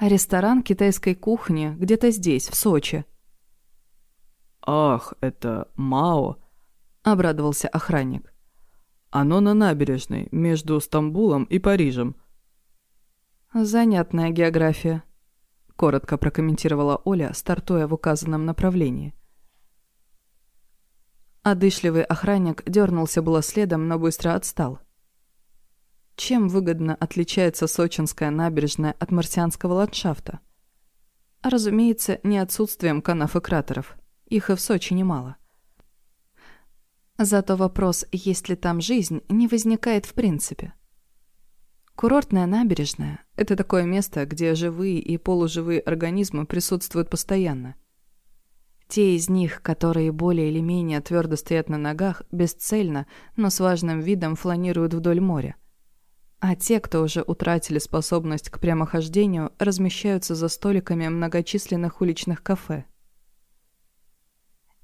«Ресторан китайской кухни где-то здесь, в Сочи». «Ах, это Мао», — обрадовался охранник. «Оно на набережной, между Стамбулом и Парижем». «Занятная география», — коротко прокомментировала Оля, стартуя в указанном направлении. Одышливый охранник дернулся было следом, но быстро отстал. Чем выгодно отличается сочинская набережная от марсианского ландшафта? разумеется, не отсутствием канав и кратеров. Их и в Сочи немало. Зато вопрос, есть ли там жизнь, не возникает в принципе. Курортная набережная – это такое место, где живые и полуживые организмы присутствуют постоянно – те из них, которые более или менее твердо стоят на ногах, бесцельно, но с важным видом фланируют вдоль моря. А те, кто уже утратили способность к прямохождению, размещаются за столиками многочисленных уличных кафе.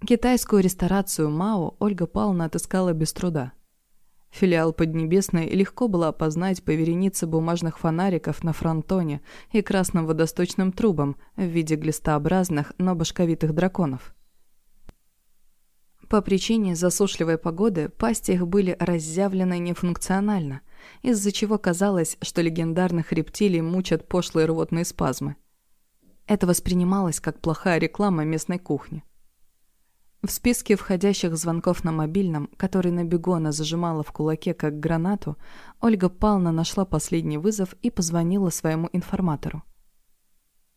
Китайскую ресторацию Мао Ольга Павловна отыскала без труда. Филиал Поднебесной легко было опознать по веренице бумажных фонариков на фронтоне и красным водосточным трубам в виде глистообразных, но башковитых драконов. По причине засушливой погоды пасти их были разъявлены нефункционально, из-за чего казалось, что легендарных рептилий мучат пошлые рвотные спазмы. Это воспринималось как плохая реклама местной кухни. В списке входящих звонков на мобильном, который на бегу она зажимала в кулаке как гранату, Ольга Павловна нашла последний вызов и позвонила своему информатору.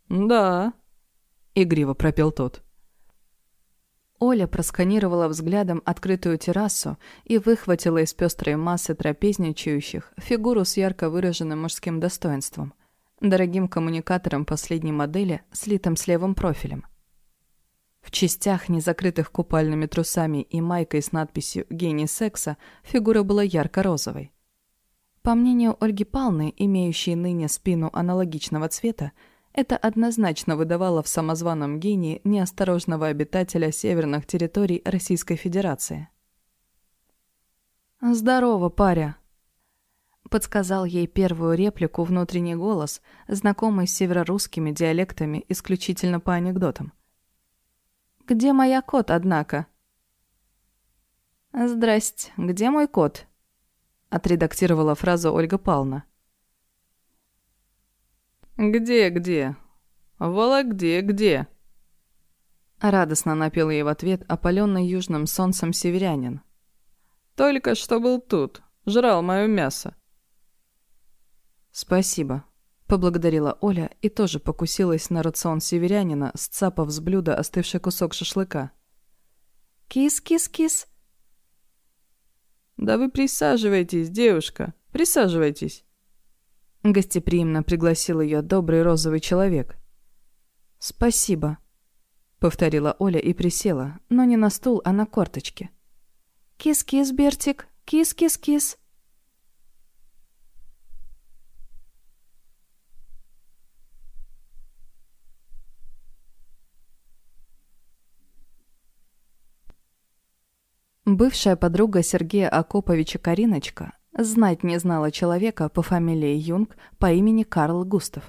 «Да», — игриво пропел тот. Оля просканировала взглядом открытую террасу и выхватила из пестрой массы трапезничающих фигуру с ярко выраженным мужским достоинством, дорогим коммуникатором последней модели, слитым с левым профилем. В частях, не закрытых купальными трусами и майкой с надписью «Гений секса», фигура была ярко-розовой. По мнению Ольги Палны, имеющей ныне спину аналогичного цвета, это однозначно выдавало в самозваном гении неосторожного обитателя северных территорий Российской Федерации. «Здорово, паря!» Подсказал ей первую реплику внутренний голос, знакомый с северорусскими диалектами исключительно по анекдотам. «Где моя кот, однако?» «Здрасте, где мой кот?» Отредактировала фразу Ольга Павловна. «Где, где? Вологде, где?» Радостно напел ей в ответ опаленный южным солнцем северянин. «Только что был тут, жрал мое мясо». «Спасибо», — поблагодарила Оля и тоже покусилась на рацион северянина, сцапав с блюда остывший кусок шашлыка. «Кис-кис-кис», «Да вы присаживайтесь, девушка, присаживайтесь!» Гостеприимно пригласил ее добрый розовый человек. «Спасибо», — повторила Оля и присела, но не на стул, а на корточке. «Кис-кис, Бертик, кис-кис-кис». Бывшая подруга Сергея Акоповича Кариночка знать не знала человека по фамилии Юнг по имени Карл Густав.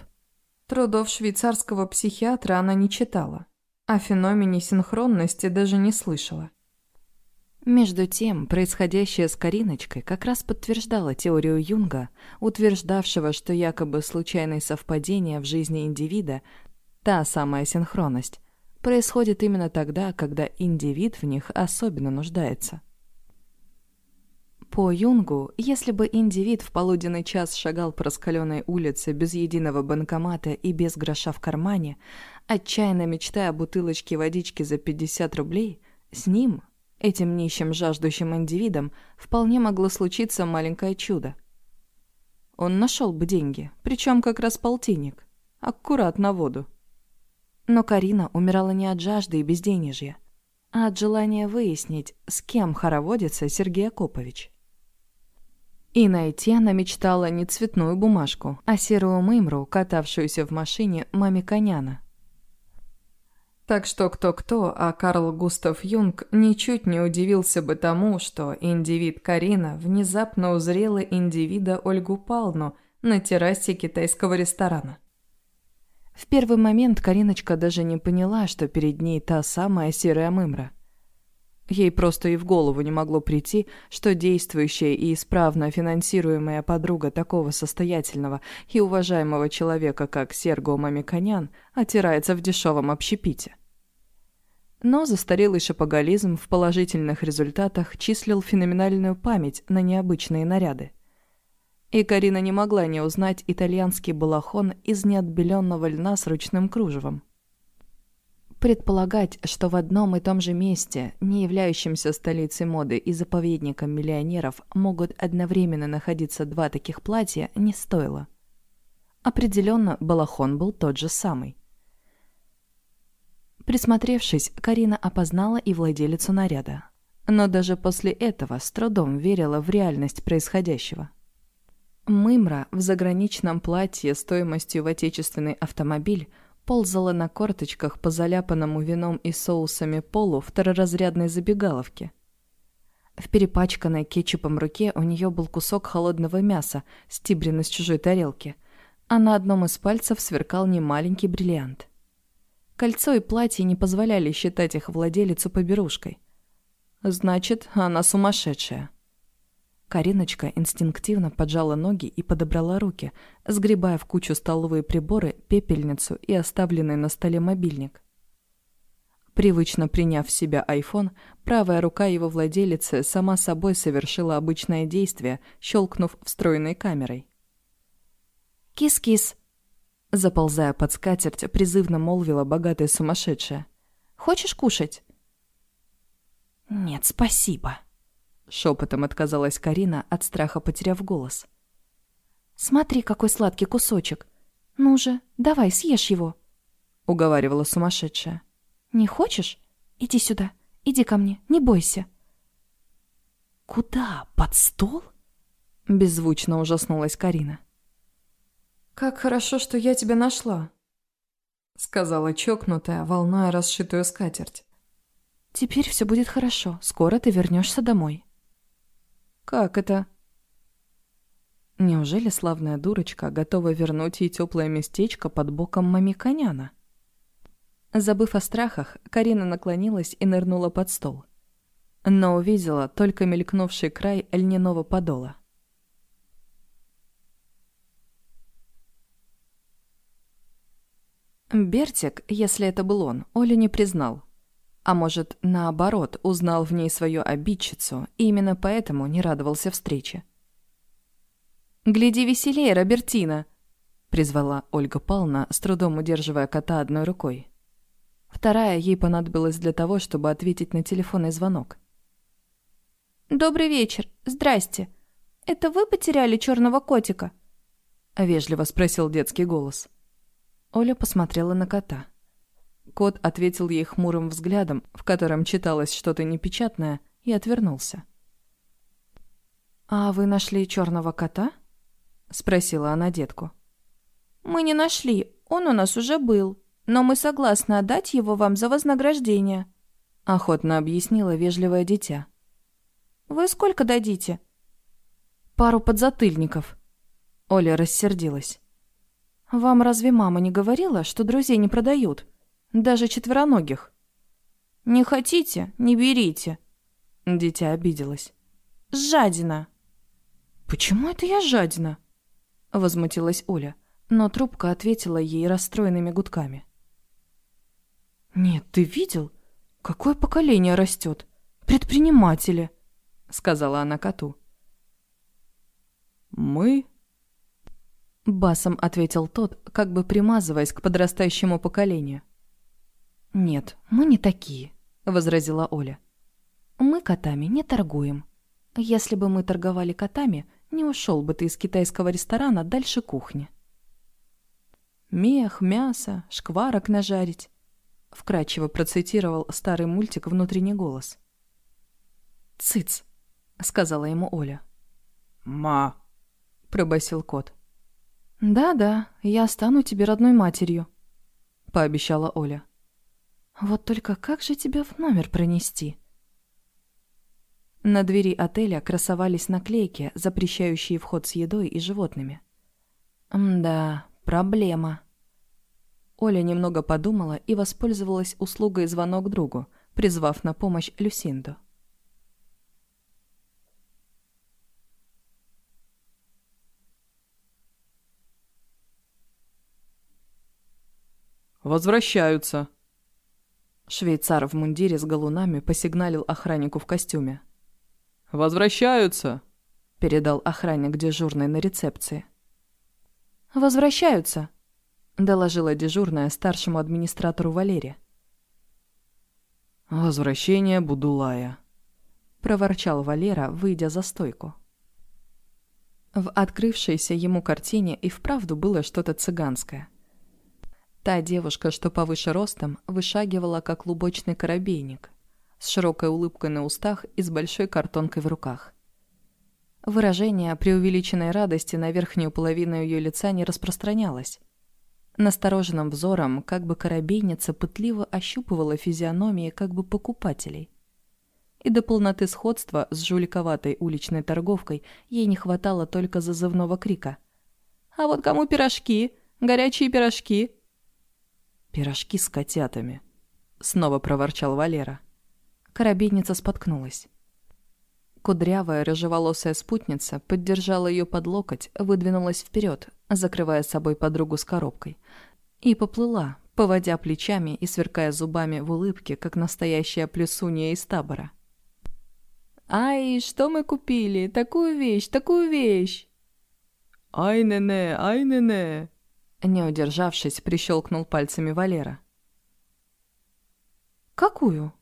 Трудов швейцарского психиатра она не читала, о феномене синхронности даже не слышала. Между тем, происходящее с Кариночкой как раз подтверждало теорию Юнга, утверждавшего, что якобы случайные совпадения в жизни индивида – та самая синхронность, происходит именно тогда, когда индивид в них особенно нуждается. По Юнгу, если бы индивид в полуденный час шагал по раскаленной улице без единого банкомата и без гроша в кармане, отчаянно мечтая о бутылочке водички за 50 рублей, с ним, этим нищим жаждущим индивидом, вполне могло случиться маленькое чудо. Он нашел бы деньги, причем как раз полтинник, аккурат на воду. Но Карина умирала не от жажды и безденежья, а от желания выяснить, с кем хороводится Сергей Акопович. И найти она мечтала не цветную бумажку, а серую мымру, катавшуюся в машине маме Коняна. Так что кто-кто, а Карл Густав Юнг ничуть не удивился бы тому, что индивид Карина внезапно узрела индивида Ольгу Палну на террасе китайского ресторана. В первый момент Кариночка даже не поняла, что перед ней та самая серая мымра. Ей просто и в голову не могло прийти, что действующая и исправно финансируемая подруга такого состоятельного и уважаемого человека, как Серго Мамиконян, отирается в дешевом общепите. Но застарелый шапоголизм в положительных результатах числил феноменальную память на необычные наряды и Карина не могла не узнать итальянский балахон из неотбеленного льна с ручным кружевом. Предполагать, что в одном и том же месте, не являющемся столицей моды и заповедником миллионеров, могут одновременно находиться два таких платья, не стоило. Определенно, балахон был тот же самый. Присмотревшись, Карина опознала и владелицу наряда. Но даже после этого с трудом верила в реальность происходящего. Мымра в заграничном платье стоимостью в отечественный автомобиль ползала на корточках по заляпанному вином и соусами полу второразрядной забегаловки. В перепачканной кетчупом руке у нее был кусок холодного мяса, стибренный с чужой тарелки, а на одном из пальцев сверкал немаленький бриллиант. Кольцо и платье не позволяли считать их владелицу поберушкой. Значит, она сумасшедшая. Кариночка инстинктивно поджала ноги и подобрала руки, сгребая в кучу столовые приборы, пепельницу и оставленный на столе мобильник. Привычно приняв в себя айфон, правая рука его владелицы сама собой совершила обычное действие, щелкнув встроенной камерой. «Кис-кис!» Заползая под скатерть, призывно молвила богатая сумасшедшая. «Хочешь кушать?» «Нет, спасибо», Шепотом отказалась Карина, от страха потеряв голос. «Смотри, какой сладкий кусочек. Ну же, давай, съешь его», — уговаривала сумасшедшая. «Не хочешь? Иди сюда, иди ко мне, не бойся». «Куда? Под стол?» — беззвучно ужаснулась Карина. «Как хорошо, что я тебя нашла», — сказала чокнутая, волнуя расшитую скатерть. «Теперь все будет хорошо, скоро ты вернешься домой». «Как это?» Неужели славная дурочка готова вернуть ей теплое местечко под боком мамиконяна? Забыв о страхах, Карина наклонилась и нырнула под стол. Но увидела только мелькнувший край льняного подола. Бертик, если это был он, Олю не признал. А может, наоборот, узнал в ней свою обидчицу и именно поэтому не радовался встрече. «Гляди веселее, Робертина!» — призвала Ольга Павловна, с трудом удерживая кота одной рукой. Вторая ей понадобилась для того, чтобы ответить на телефонный звонок. «Добрый вечер. Здрасте. Это вы потеряли черного котика?» — вежливо спросил детский голос. Оля посмотрела на кота. Кот ответил ей хмурым взглядом, в котором читалось что-то непечатное, и отвернулся. «А вы нашли черного кота?» — спросила она детку. «Мы не нашли, он у нас уже был», но мы согласны отдать его вам за вознаграждение», — охотно объяснила вежливое дитя. «Вы сколько дадите?» «Пару подзатыльников». Оля рассердилась. «Вам разве мама не говорила, что друзей не продают? Даже четвероногих?» «Не хотите? Не берите». Дитя обиделась. «Жадина». «Почему это я жадина?» Возмутилась Оля, но трубка ответила ей расстроенными гудками. «Нет, ты видел? Какое поколение растет? Предприниматели!» — сказала она коту. «Мы?» Басом ответил тот, как бы примазываясь к подрастающему поколению. «Нет, мы не такие», — возразила Оля. «Мы котами не торгуем. Если бы мы торговали котами, не ушел бы ты из китайского ресторана дальше кухни». «Мех, мясо, шкварок нажарить вкрадчиво процитировал старый мультик «Внутренний голос». «Цыц», — сказала ему Оля. «Ма», — пробасил кот. «Да-да, я стану тебе родной матерью», — пообещала Оля. «Вот только как же тебя в номер пронести?» На двери отеля красовались наклейки, запрещающие вход с едой и животными. «Мда, проблема», Оля немного подумала и воспользовалась услугой звонок другу, призвав на помощь Люсинду. «Возвращаются!» Швейцар в мундире с галунами посигналил охраннику в костюме. «Возвращаются!» — передал охранник дежурной на рецепции. «Возвращаются!» — доложила дежурная старшему администратору Валере. «Возвращение Будулая», — проворчал Валера, выйдя за стойку. В открывшейся ему картине и вправду было что-то цыганское. Та девушка, что повыше ростом, вышагивала, как лубочный коробейник, с широкой улыбкой на устах и с большой картонкой в руках. Выражение преувеличенной радости на верхнюю половину ее лица не распространялось. Настороженным взором, как бы коробейница пытливо ощупывала физиономии как бы покупателей. И до полноты сходства с жуликоватой уличной торговкой ей не хватало только зазывного крика. «А вот кому пирожки? Горячие пирожки!» «Пирожки с котятами», — снова проворчал Валера. Коробейница споткнулась. Кудрявая рыжеволосая спутница поддержала ее под локоть, выдвинулась вперед, закрывая собой подругу с коробкой, и поплыла, поводя плечами и сверкая зубами в улыбке, как настоящая плюсунья из табора. «Ай, что мы купили? Такую вещь, такую вещь!» «Ай-не-не, ай-не-не!» Не удержавшись, прищелкнул пальцами Валера. «Какую?»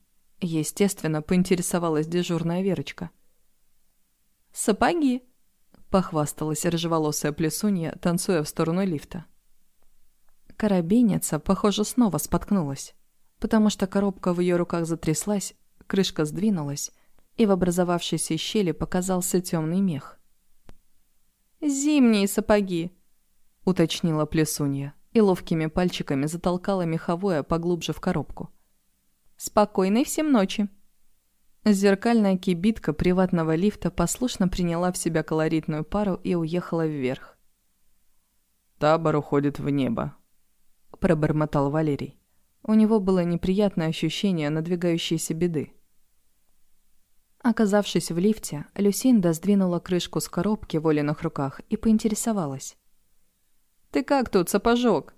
Естественно, поинтересовалась дежурная Верочка. «Сапоги!» похвасталась рыжеволосая плесунья, танцуя в сторону лифта. Карабинница, похоже, снова споткнулась, потому что коробка в ее руках затряслась, крышка сдвинулась, и в образовавшейся щели показался темный мех. «Зимние сапоги!» — уточнила плесунья и ловкими пальчиками затолкала меховое поглубже в коробку. «Спокойной всем ночи!» Зеркальная кибитка приватного лифта послушно приняла в себя колоритную пару и уехала вверх. «Табор уходит в небо», — пробормотал Валерий. У него было неприятное ощущение надвигающейся беды. Оказавшись в лифте, Люсинда сдвинула крышку с коробки в Олиных руках и поинтересовалась. «Ты как тут, сапожок?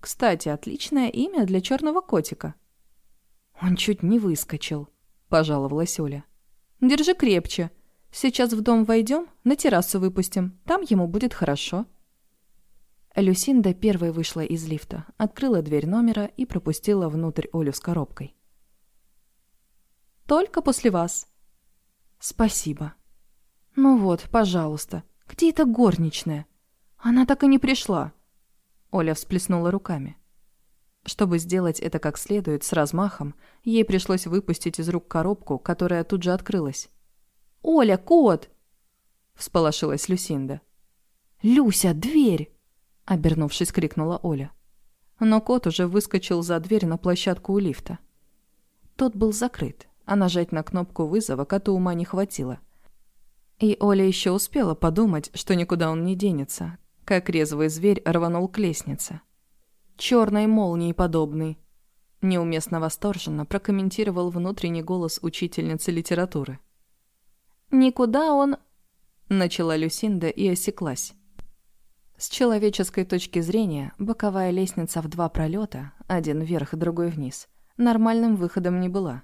Кстати, отличное имя для черного котика». Он чуть не выскочил. — пожаловалась Оля. «Держи крепче. Сейчас в дом войдем, на террасу выпустим. Там ему будет хорошо». Люсинда первой вышла из лифта, открыла дверь номера и пропустила внутрь Олю с коробкой. «Только после вас». «Спасибо». «Ну вот, пожалуйста, где эта горничная? Она так и не пришла». Оля всплеснула руками. Чтобы сделать это как следует, с размахом, ей пришлось выпустить из рук коробку, которая тут же открылась. «Оля, кот!» — всполошилась Люсинда. «Люся, дверь!» — обернувшись, крикнула Оля. Но кот уже выскочил за дверь на площадку у лифта. Тот был закрыт, а нажать на кнопку вызова коту ума не хватило. И Оля еще успела подумать, что никуда он не денется, как резвый зверь рванул к лестнице черной молнии подобный», — неуместно восторженно прокомментировал внутренний голос учительницы литературы. «Никуда он...» — начала Люсинда и осеклась. С человеческой точки зрения, боковая лестница в два пролета, один вверх, другой вниз, нормальным выходом не была.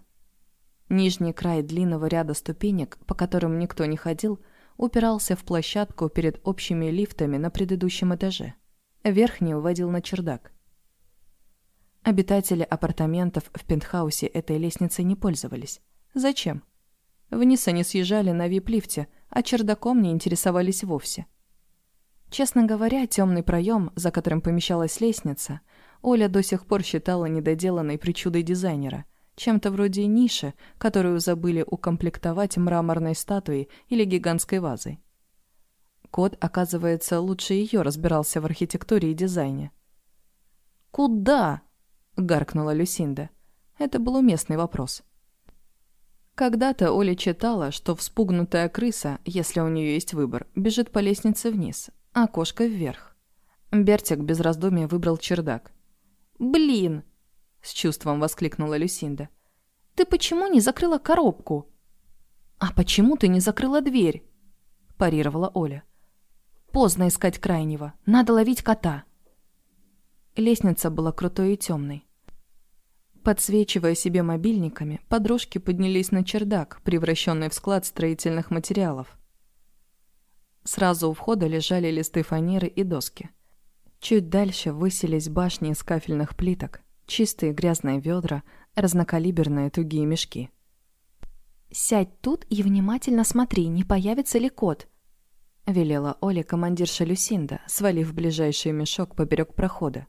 Нижний край длинного ряда ступенек, по которым никто не ходил, упирался в площадку перед общими лифтами на предыдущем этаже. Верхний уводил на чердак. Обитатели апартаментов в пентхаусе этой лестницей не пользовались. Зачем? Вниз они съезжали на вип-лифте, а чердаком не интересовались вовсе. Честно говоря, темный проем, за которым помещалась лестница, Оля до сих пор считала недоделанной причудой дизайнера, чем-то вроде ниши, которую забыли укомплектовать мраморной статуей или гигантской вазой. Кот, оказывается, лучше ее разбирался в архитектуре и дизайне. «Куда?» — гаркнула Люсинда. Это был уместный вопрос. Когда-то Оля читала, что вспугнутая крыса, если у нее есть выбор, бежит по лестнице вниз, а кошка вверх. Бертик без раздумия выбрал чердак. «Блин!» — с чувством воскликнула Люсинда. «Ты почему не закрыла коробку?» «А почему ты не закрыла дверь?» — парировала Оля. «Поздно искать крайнего. Надо ловить кота». Лестница была крутой и темной. Подсвечивая себе мобильниками, подружки поднялись на чердак, превращенный в склад строительных материалов. Сразу у входа лежали листы фанеры и доски. Чуть дальше высились башни из кафельных плиток, чистые грязные ведра, разнокалиберные тугие мешки. «Сядь тут и внимательно смотри, не появится ли кот», — велела Оля командирша Люсинда, свалив ближайший мешок поперек прохода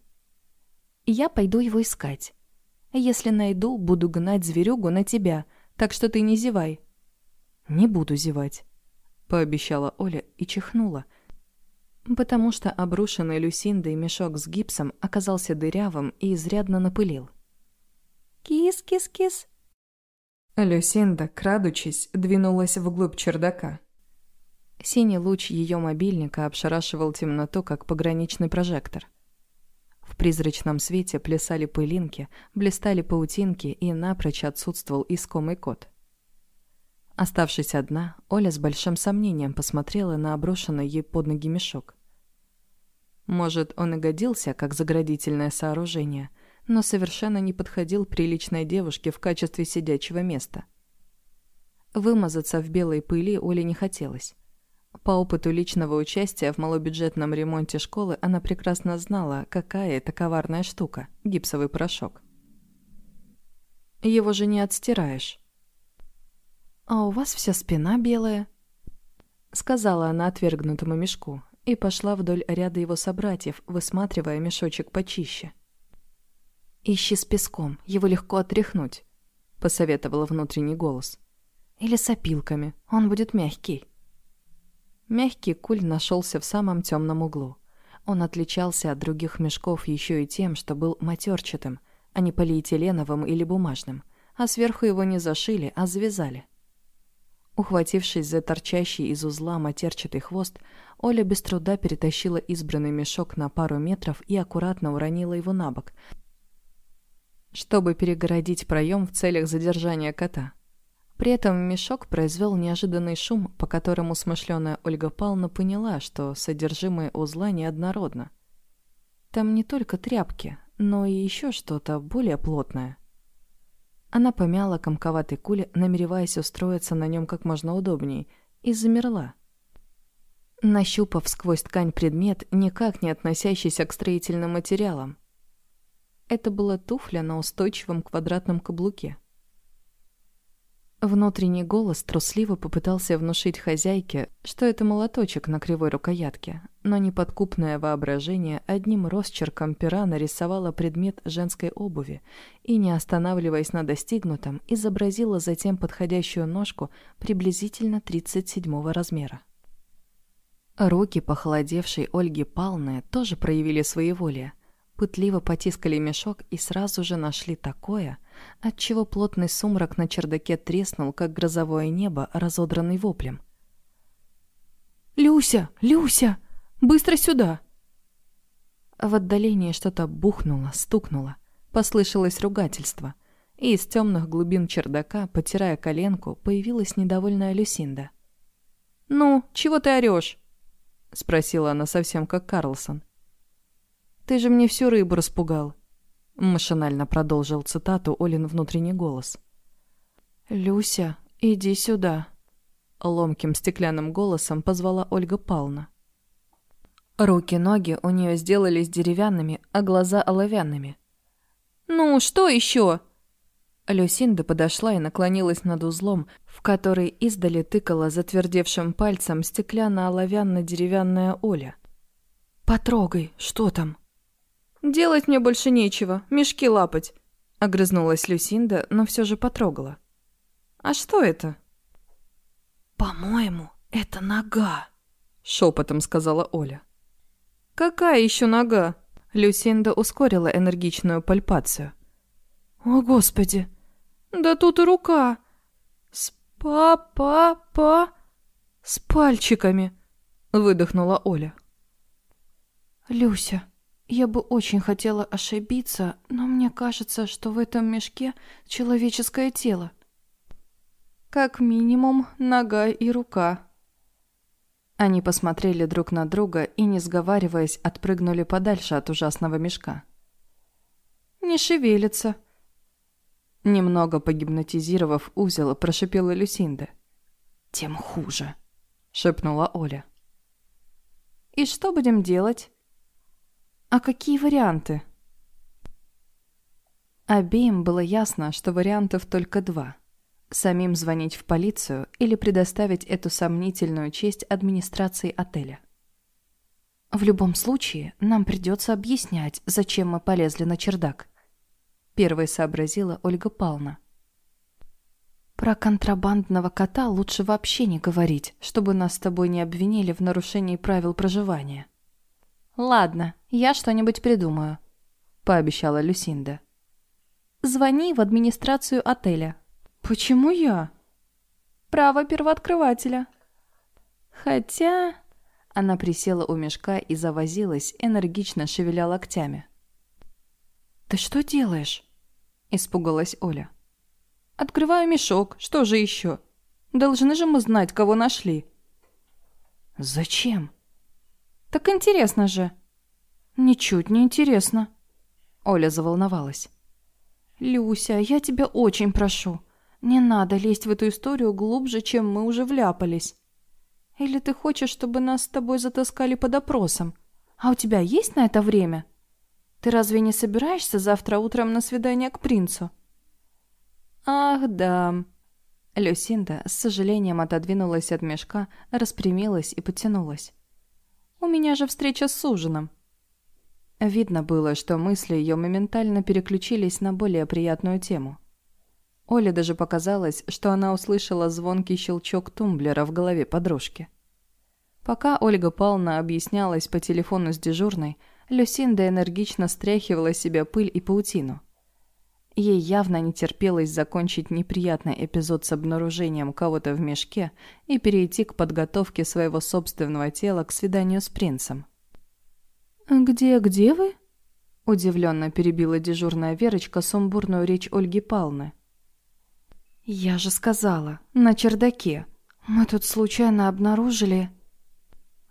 я пойду его искать. Если найду, буду гнать зверюгу на тебя, так что ты не зевай». «Не буду зевать», — пообещала Оля и чихнула, потому что обрушенный Люсиндой мешок с гипсом оказался дырявым и изрядно напылил. «Кис-кис-кис!» Люсинда, крадучись, двинулась вглубь чердака. Синий луч ее мобильника обшарашивал темноту, как пограничный прожектор. В призрачном свете плясали пылинки, блистали паутинки и напрочь отсутствовал искомый кот. Оставшись одна, Оля с большим сомнением посмотрела на оброшенный ей под ноги мешок. Может, он и годился как заградительное сооружение, но совершенно не подходил приличной девушке в качестве сидячего места. Вымазаться в белой пыли Оле не хотелось. По опыту личного участия в малобюджетном ремонте школы она прекрасно знала, какая это коварная штука – гипсовый порошок. Его же не отстираешь. «А у вас вся спина белая», — сказала она отвергнутому мешку и пошла вдоль ряда его собратьев, высматривая мешочек почище. «Ищи с песком, его легко отряхнуть», — посоветовал внутренний голос. «Или с опилками, он будет мягкий». Мягкий куль нашелся в самом темном углу. Он отличался от других мешков еще и тем, что был матерчатым, а не полиэтиленовым или бумажным, а сверху его не зашили, а завязали. Ухватившись за торчащий из узла матерчатый хвост, Оля без труда перетащила избранный мешок на пару метров и аккуратно уронила его на бок, чтобы перегородить проем в целях задержания кота. При этом мешок произвел неожиданный шум, по которому смышленая Ольга Павловна поняла, что содержимое узла неоднородно. Там не только тряпки, но и еще что-то более плотное. Она помяла комковатый куль, намереваясь устроиться на нем как можно удобнее, и замерла. Нащупав сквозь ткань предмет, никак не относящийся к строительным материалам. Это была туфля на устойчивом квадратном каблуке. Внутренний голос трусливо попытался внушить хозяйке, что это молоточек на кривой рукоятке, но неподкупное воображение одним росчерком пера нарисовало предмет женской обуви и, не останавливаясь на достигнутом, изобразило затем подходящую ножку приблизительно 37 размера. Руки похолодевшей Ольги Палны тоже проявили своеволие – пытливо потискали мешок и сразу же нашли такое, отчего плотный сумрак на чердаке треснул, как грозовое небо, разодранный воплем. «Люся! Люся! Быстро сюда!» В отдалении что-то бухнуло, стукнуло, послышалось ругательство, и из темных глубин чердака, потирая коленку, появилась недовольная Люсинда. «Ну, чего ты орешь?» — спросила она совсем как Карлсон. Ты же мне всю рыбу распугал. Машинально продолжил цитату Олин внутренний голос. «Люся, иди сюда», — ломким стеклянным голосом позвала Ольга Павловна. Руки-ноги у нее сделались деревянными, а глаза оловянными. «Ну, что еще?» Люсинда подошла и наклонилась над узлом, в который издали тыкала затвердевшим пальцем стеклянно-оловянно-деревянная Оля. «Потрогай, что там?» «Делать мне больше нечего, мешки лапать», — огрызнулась Люсинда, но все же потрогала. «А что это?» «По-моему, это нога», — шепотом сказала Оля. «Какая еще нога?» Люсинда ускорила энергичную пальпацию. «О, Господи! Да тут и рука! С па-па-па... с пальчиками!» — выдохнула Оля. «Люся, я бы очень хотела ошибиться, но мне кажется, что в этом мешке человеческое тело. Как минимум, нога и рука. Они посмотрели друг на друга и, не сговариваясь, отпрыгнули подальше от ужасного мешка. «Не шевелится», Немного погипнотизировав узел, прошипела Люсинда. «Тем хуже», — шепнула Оля. «И что будем делать?» А какие варианты? Обеим было ясно, что вариантов только два. Самим звонить в полицию или предоставить эту сомнительную честь администрации отеля. В любом случае, нам придется объяснять, зачем мы полезли на чердак. Первой сообразила Ольга Павловна. Про контрабандного кота лучше вообще не говорить, чтобы нас с тобой не обвинили в нарушении правил проживания. «Ладно, я что-нибудь придумаю», — пообещала Люсинда. «Звони в администрацию отеля». «Почему я?» «Право первооткрывателя». «Хотя...» Она присела у мешка и завозилась, энергично шевеля локтями. «Ты что делаешь?» — испугалась Оля. «Открываю мешок. Что же еще? Должны же мы знать, кого нашли». «Зачем?» «Так интересно же». «Ничуть не интересно». Оля заволновалась. «Люся, я тебя очень прошу. Не надо лезть в эту историю глубже, чем мы уже вляпались. Или ты хочешь, чтобы нас с тобой затаскали под опросом? А у тебя есть на это время? Ты разве не собираешься завтра утром на свидание к принцу?» «Ах, да». Люсинда с сожалением отодвинулась от мешка, распрямилась и потянулась. У меня же встреча с ужином». Видно было, что мысли ее моментально переключились на более приятную тему. Оле даже показалось, что она услышала звонкий щелчок тумблера в голове подружки. Пока Ольга Павловна объяснялась по телефону с дежурной, Люсинда энергично стряхивала с себя пыль и паутину. Ей явно не терпелось закончить неприятный эпизод с обнаружением кого-то в мешке и перейти к подготовке своего собственного тела к свиданию с принцем. «Где, где вы?» Удивленно перебила дежурная Верочка сумбурную речь Ольги Палны. «Я же сказала, на чердаке. Мы тут случайно обнаружили...»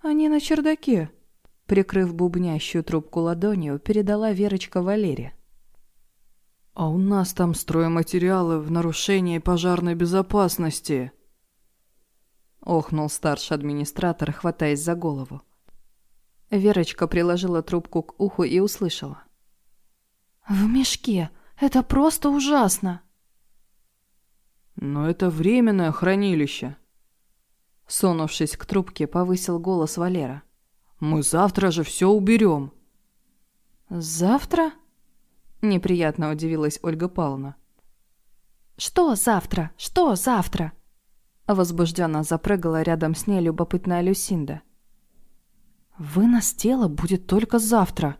«Они на чердаке», — прикрыв бубнящую трубку ладонью, передала Верочка Валере. «А у нас там стройматериалы в нарушении пожарной безопасности», — охнул старший администратор, хватаясь за голову. Верочка приложила трубку к уху и услышала. «В мешке. Это просто ужасно!» «Но это временное хранилище!» Сунувшись к трубке, повысил голос Валера. «Мы завтра же все уберем!» «Завтра?» Неприятно удивилась Ольга Павловна. «Что завтра? Что завтра?» Возбужденно запрыгала рядом с ней любопытная Люсинда. «Вынос тела будет только завтра»,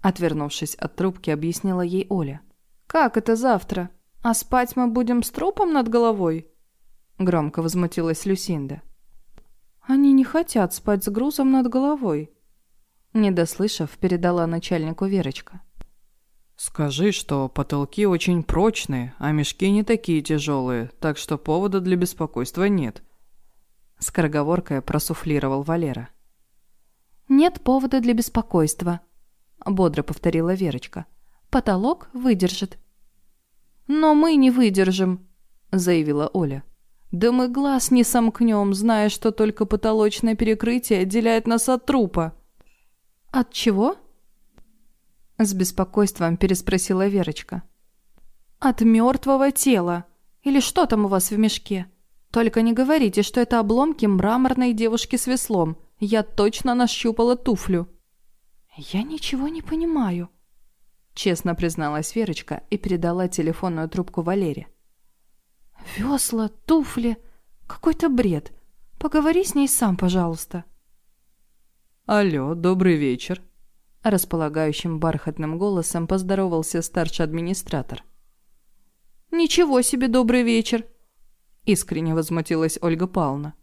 отвернувшись от трубки, объяснила ей Оля. «Как это завтра? А спать мы будем с трупом над головой?» Громко возмутилась Люсинда. «Они не хотят спать с грузом над головой», не дослышав, передала начальнику Верочка. «Скажи, что потолки очень прочные, а мешки не такие тяжелые, так что повода для беспокойства нет», скороговоркой просуфлировал Валера. «Нет повода для беспокойства», — бодро повторила Верочка. «Потолок выдержит». «Но мы не выдержим», — заявила Оля. «Да мы глаз не сомкнем, зная, что только потолочное перекрытие отделяет нас от трупа». «От чего?» С беспокойством переспросила Верочка. «От мертвого тела. Или что там у вас в мешке? Только не говорите, что это обломки мраморной девушки с веслом. Я точно нащупала туфлю». «Я ничего не понимаю», — честно призналась Верочка и передала телефонную трубку Валере. «Весла, туфли, какой-то бред. Поговори с ней сам, пожалуйста». «Алло, добрый вечер», — располагающим бархатным голосом поздоровался старший администратор. «Ничего себе добрый вечер!» — искренне возмутилась Ольга Павловна.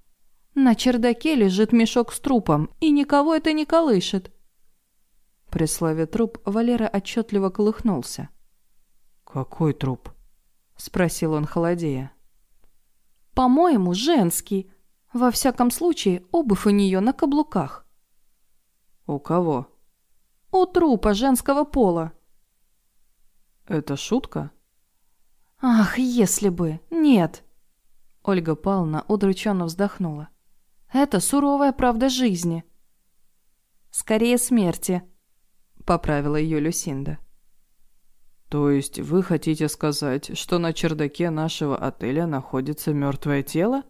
На чердаке лежит мешок с трупом, и никого это не колышет. При слове «труп» Валера отчетливо колыхнулся. «Какой труп?» — спросил он холодея. «По-моему, женский. Во всяком случае, обувь у нее на каблуках». «У кого?» «У трупа женского пола». «Это шутка?» «Ах, если бы! Нет!» Ольга Павловна удрученно вздохнула. Это суровая правда жизни. Скорее смерти, поправила ее Люсинда. То есть вы хотите сказать, что на чердаке нашего отеля находится мертвое тело?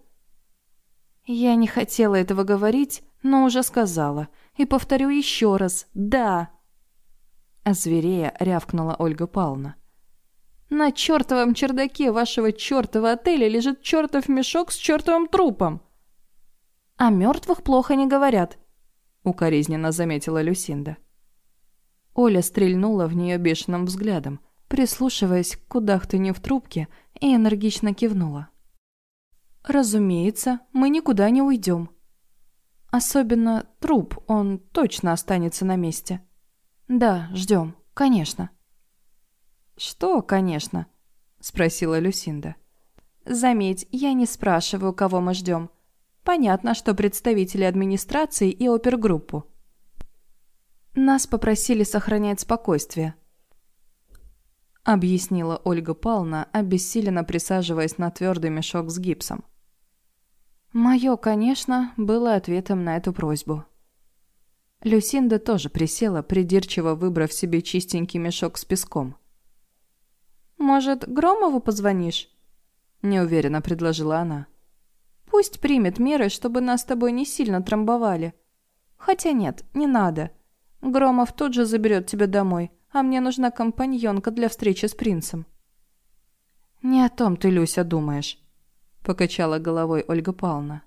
Я не хотела этого говорить, но уже сказала. И повторю еще раз «да». А зверея рявкнула Ольга Павловна. На чертовом чердаке вашего чертова отеля лежит чертов мешок с чертовым трупом. «О мертвых плохо не говорят», — укоризненно заметила Люсинда. Оля стрельнула в нее бешеным взглядом, прислушиваясь к кудахтанью в трубке, и энергично кивнула. «Разумеется, мы никуда не уйдем. Особенно труп, он точно останется на месте. Да, ждем, конечно». «Что, конечно?» — спросила Люсинда. «Заметь, я не спрашиваю, кого мы ждем. Понятно, что представители администрации и опергруппу. Нас попросили сохранять спокойствие. Объяснила Ольга Павловна, обессиленно присаживаясь на твердый мешок с гипсом. Мое, конечно, было ответом на эту просьбу. Люсинда тоже присела, придирчиво выбрав себе чистенький мешок с песком. «Может, Громову позвонишь?» – неуверенно предложила она. Пусть примет меры, чтобы нас с тобой не сильно трамбовали. Хотя нет, не надо. Громов тут же заберет тебя домой, а мне нужна компаньонка для встречи с принцем». «Не о том ты, Люся, думаешь», — покачала головой Ольга Павловна.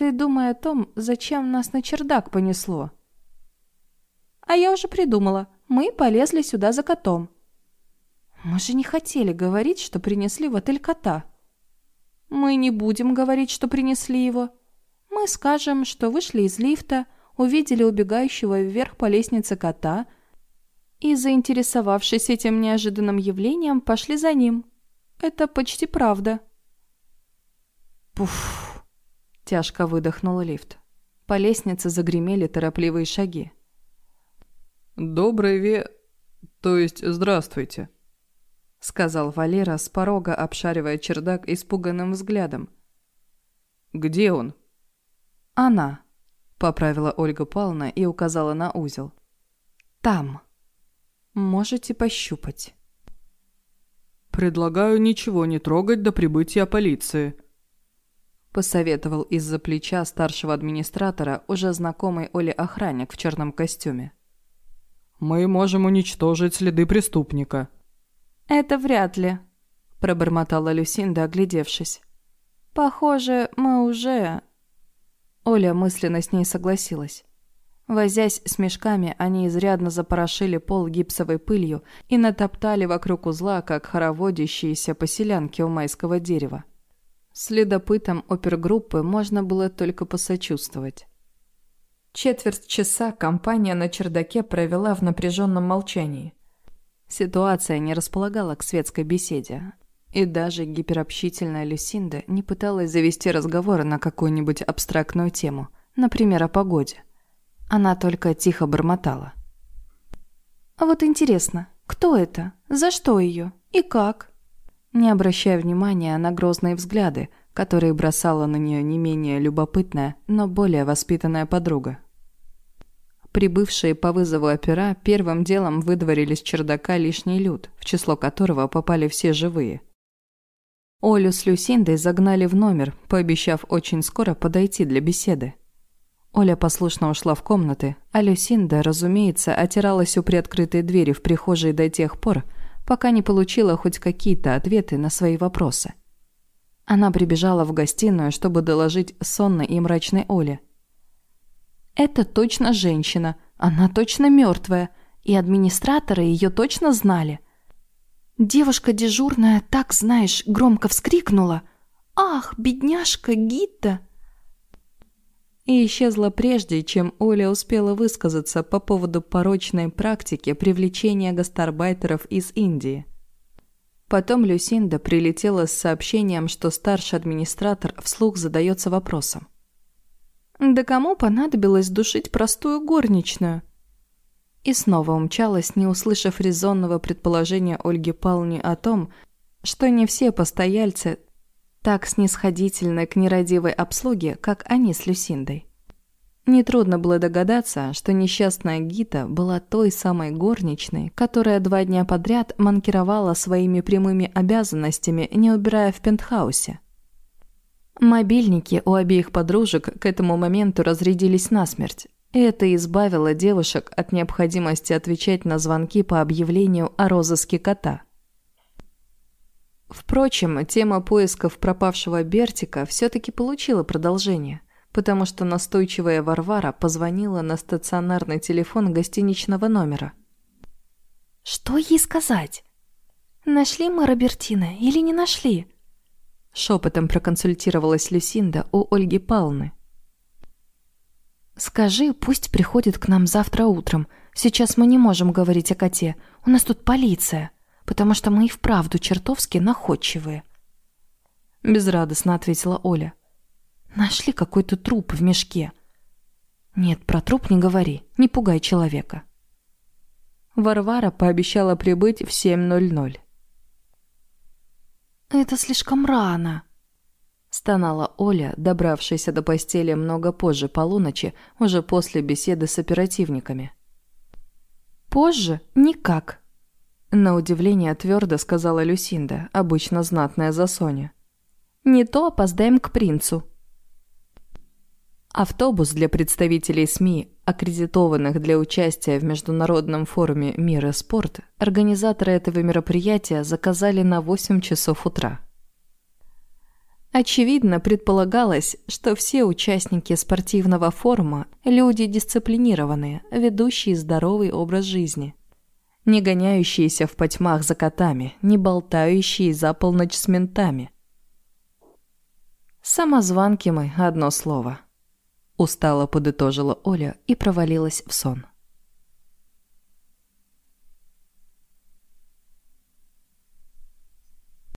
«Ты думай о том, зачем нас на чердак понесло». «А я уже придумала. Мы полезли сюда за котом». Мы же не хотели говорить, что принесли в отель кота. Мы не будем говорить, что принесли его. Мы скажем, что вышли из лифта, увидели убегающего вверх по лестнице кота и, заинтересовавшись этим неожиданным явлением, пошли за ним. Это почти правда. Пуф! Тяжко выдохнул лифт. По лестнице загремели торопливые шаги. «Добрый ве... то есть здравствуйте», — сказал Валера с порога, обшаривая чердак испуганным взглядом. «Где он?» «Она», — поправила Ольга Павловна и указала на узел. «Там. Можете пощупать». «Предлагаю ничего не трогать до прибытия полиции», — посоветовал из-за плеча старшего администратора уже знакомый Оле охранник в черном костюме. Мы можем уничтожить следы преступника». «Это вряд ли», – пробормотала Люсинда, оглядевшись. «Похоже, мы уже...» Оля мысленно с ней согласилась. Возясь с мешками, они изрядно запорошили пол гипсовой пылью и натоптали вокруг узла, как хороводящиеся поселянки у майского дерева. Следопытам опергруппы можно было только посочувствовать. Четверть часа компания на чердаке провела в напряженном молчании. Ситуация не располагала к светской беседе, и даже гиперобщительная Люсинда не пыталась завести разговор на какую-нибудь абстрактную тему, например, о погоде. Она только тихо бормотала. «А вот интересно, кто это? За что ее? И как?» Не обращая внимания на грозные взгляды, которые бросала на нее не менее любопытная, но более воспитанная подруга. Прибывшие по вызову опера первым делом выдворили с чердака лишний люд, в число которого попали все живые. Олю с Люсиндой загнали в номер, пообещав очень скоро подойти для беседы. Оля послушно ушла в комнаты, а Люсинда, разумеется, отиралась у приоткрытой двери в прихожей до тех пор, пока не получила хоть какие-то ответы на свои вопросы. Она прибежала в гостиную, чтобы доложить сонной и мрачной Оле. «Это точно женщина, она точно мертвая, и администраторы ее точно знали». Девушка дежурная, так знаешь, громко вскрикнула. «Ах, бедняжка Гитта!» И исчезла прежде, чем Оля успела высказаться по поводу порочной практики привлечения гастарбайтеров из Индии. Потом Люсинда прилетела с сообщением, что старший администратор вслух задается вопросом. «Да кому понадобилось душить простую горничную?» И снова умчалась, не услышав резонного предположения Ольги Павловны о том, что не все постояльцы так снисходительны к нерадивой обслуге, как они с Люсиндой. Нетрудно было догадаться, что несчастная Гита была той самой горничной, которая два дня подряд манкировала своими прямыми обязанностями, не убирая в пентхаусе. Мобильники у обеих подружек к этому моменту разрядились насмерть. Это избавило девушек от необходимости отвечать на звонки по объявлению о розыске кота. Впрочем, тема поисков пропавшего Бертика все-таки получила продолжение – потому что настойчивая Варвара позвонила на стационарный телефон гостиничного номера. «Что ей сказать? Нашли мы Робертина или не нашли?» Шепотом проконсультировалась Люсинда у Ольги Палны. «Скажи, пусть приходит к нам завтра утром. Сейчас мы не можем говорить о коте. У нас тут полиция, потому что мы и вправду чертовски находчивые». Безрадостно ответила Оля. Нашли какой-то труп в мешке. Нет, про труп не говори, не пугай человека. Варвара пообещала прибыть в 7.00. «Это слишком рано», — стонала Оля, добравшаяся до постели много позже полуночи, уже после беседы с оперативниками. «Позже? Никак», — на удивление твердо сказала Люсинда, обычно знатная за Соню. «Не то опоздаем к принцу». Автобус для представителей СМИ, аккредитованных для участия в международном форуме «Мир и спорт», организаторы этого мероприятия заказали на 8 часов утра. Очевидно, предполагалось, что все участники спортивного форума – люди дисциплинированные, ведущие здоровый образ жизни. Не гоняющиеся в потьмах за котами, не болтающие за полночь с ментами. Самозванки мы, одно слово. Устало подытожила Оля и провалилась в сон.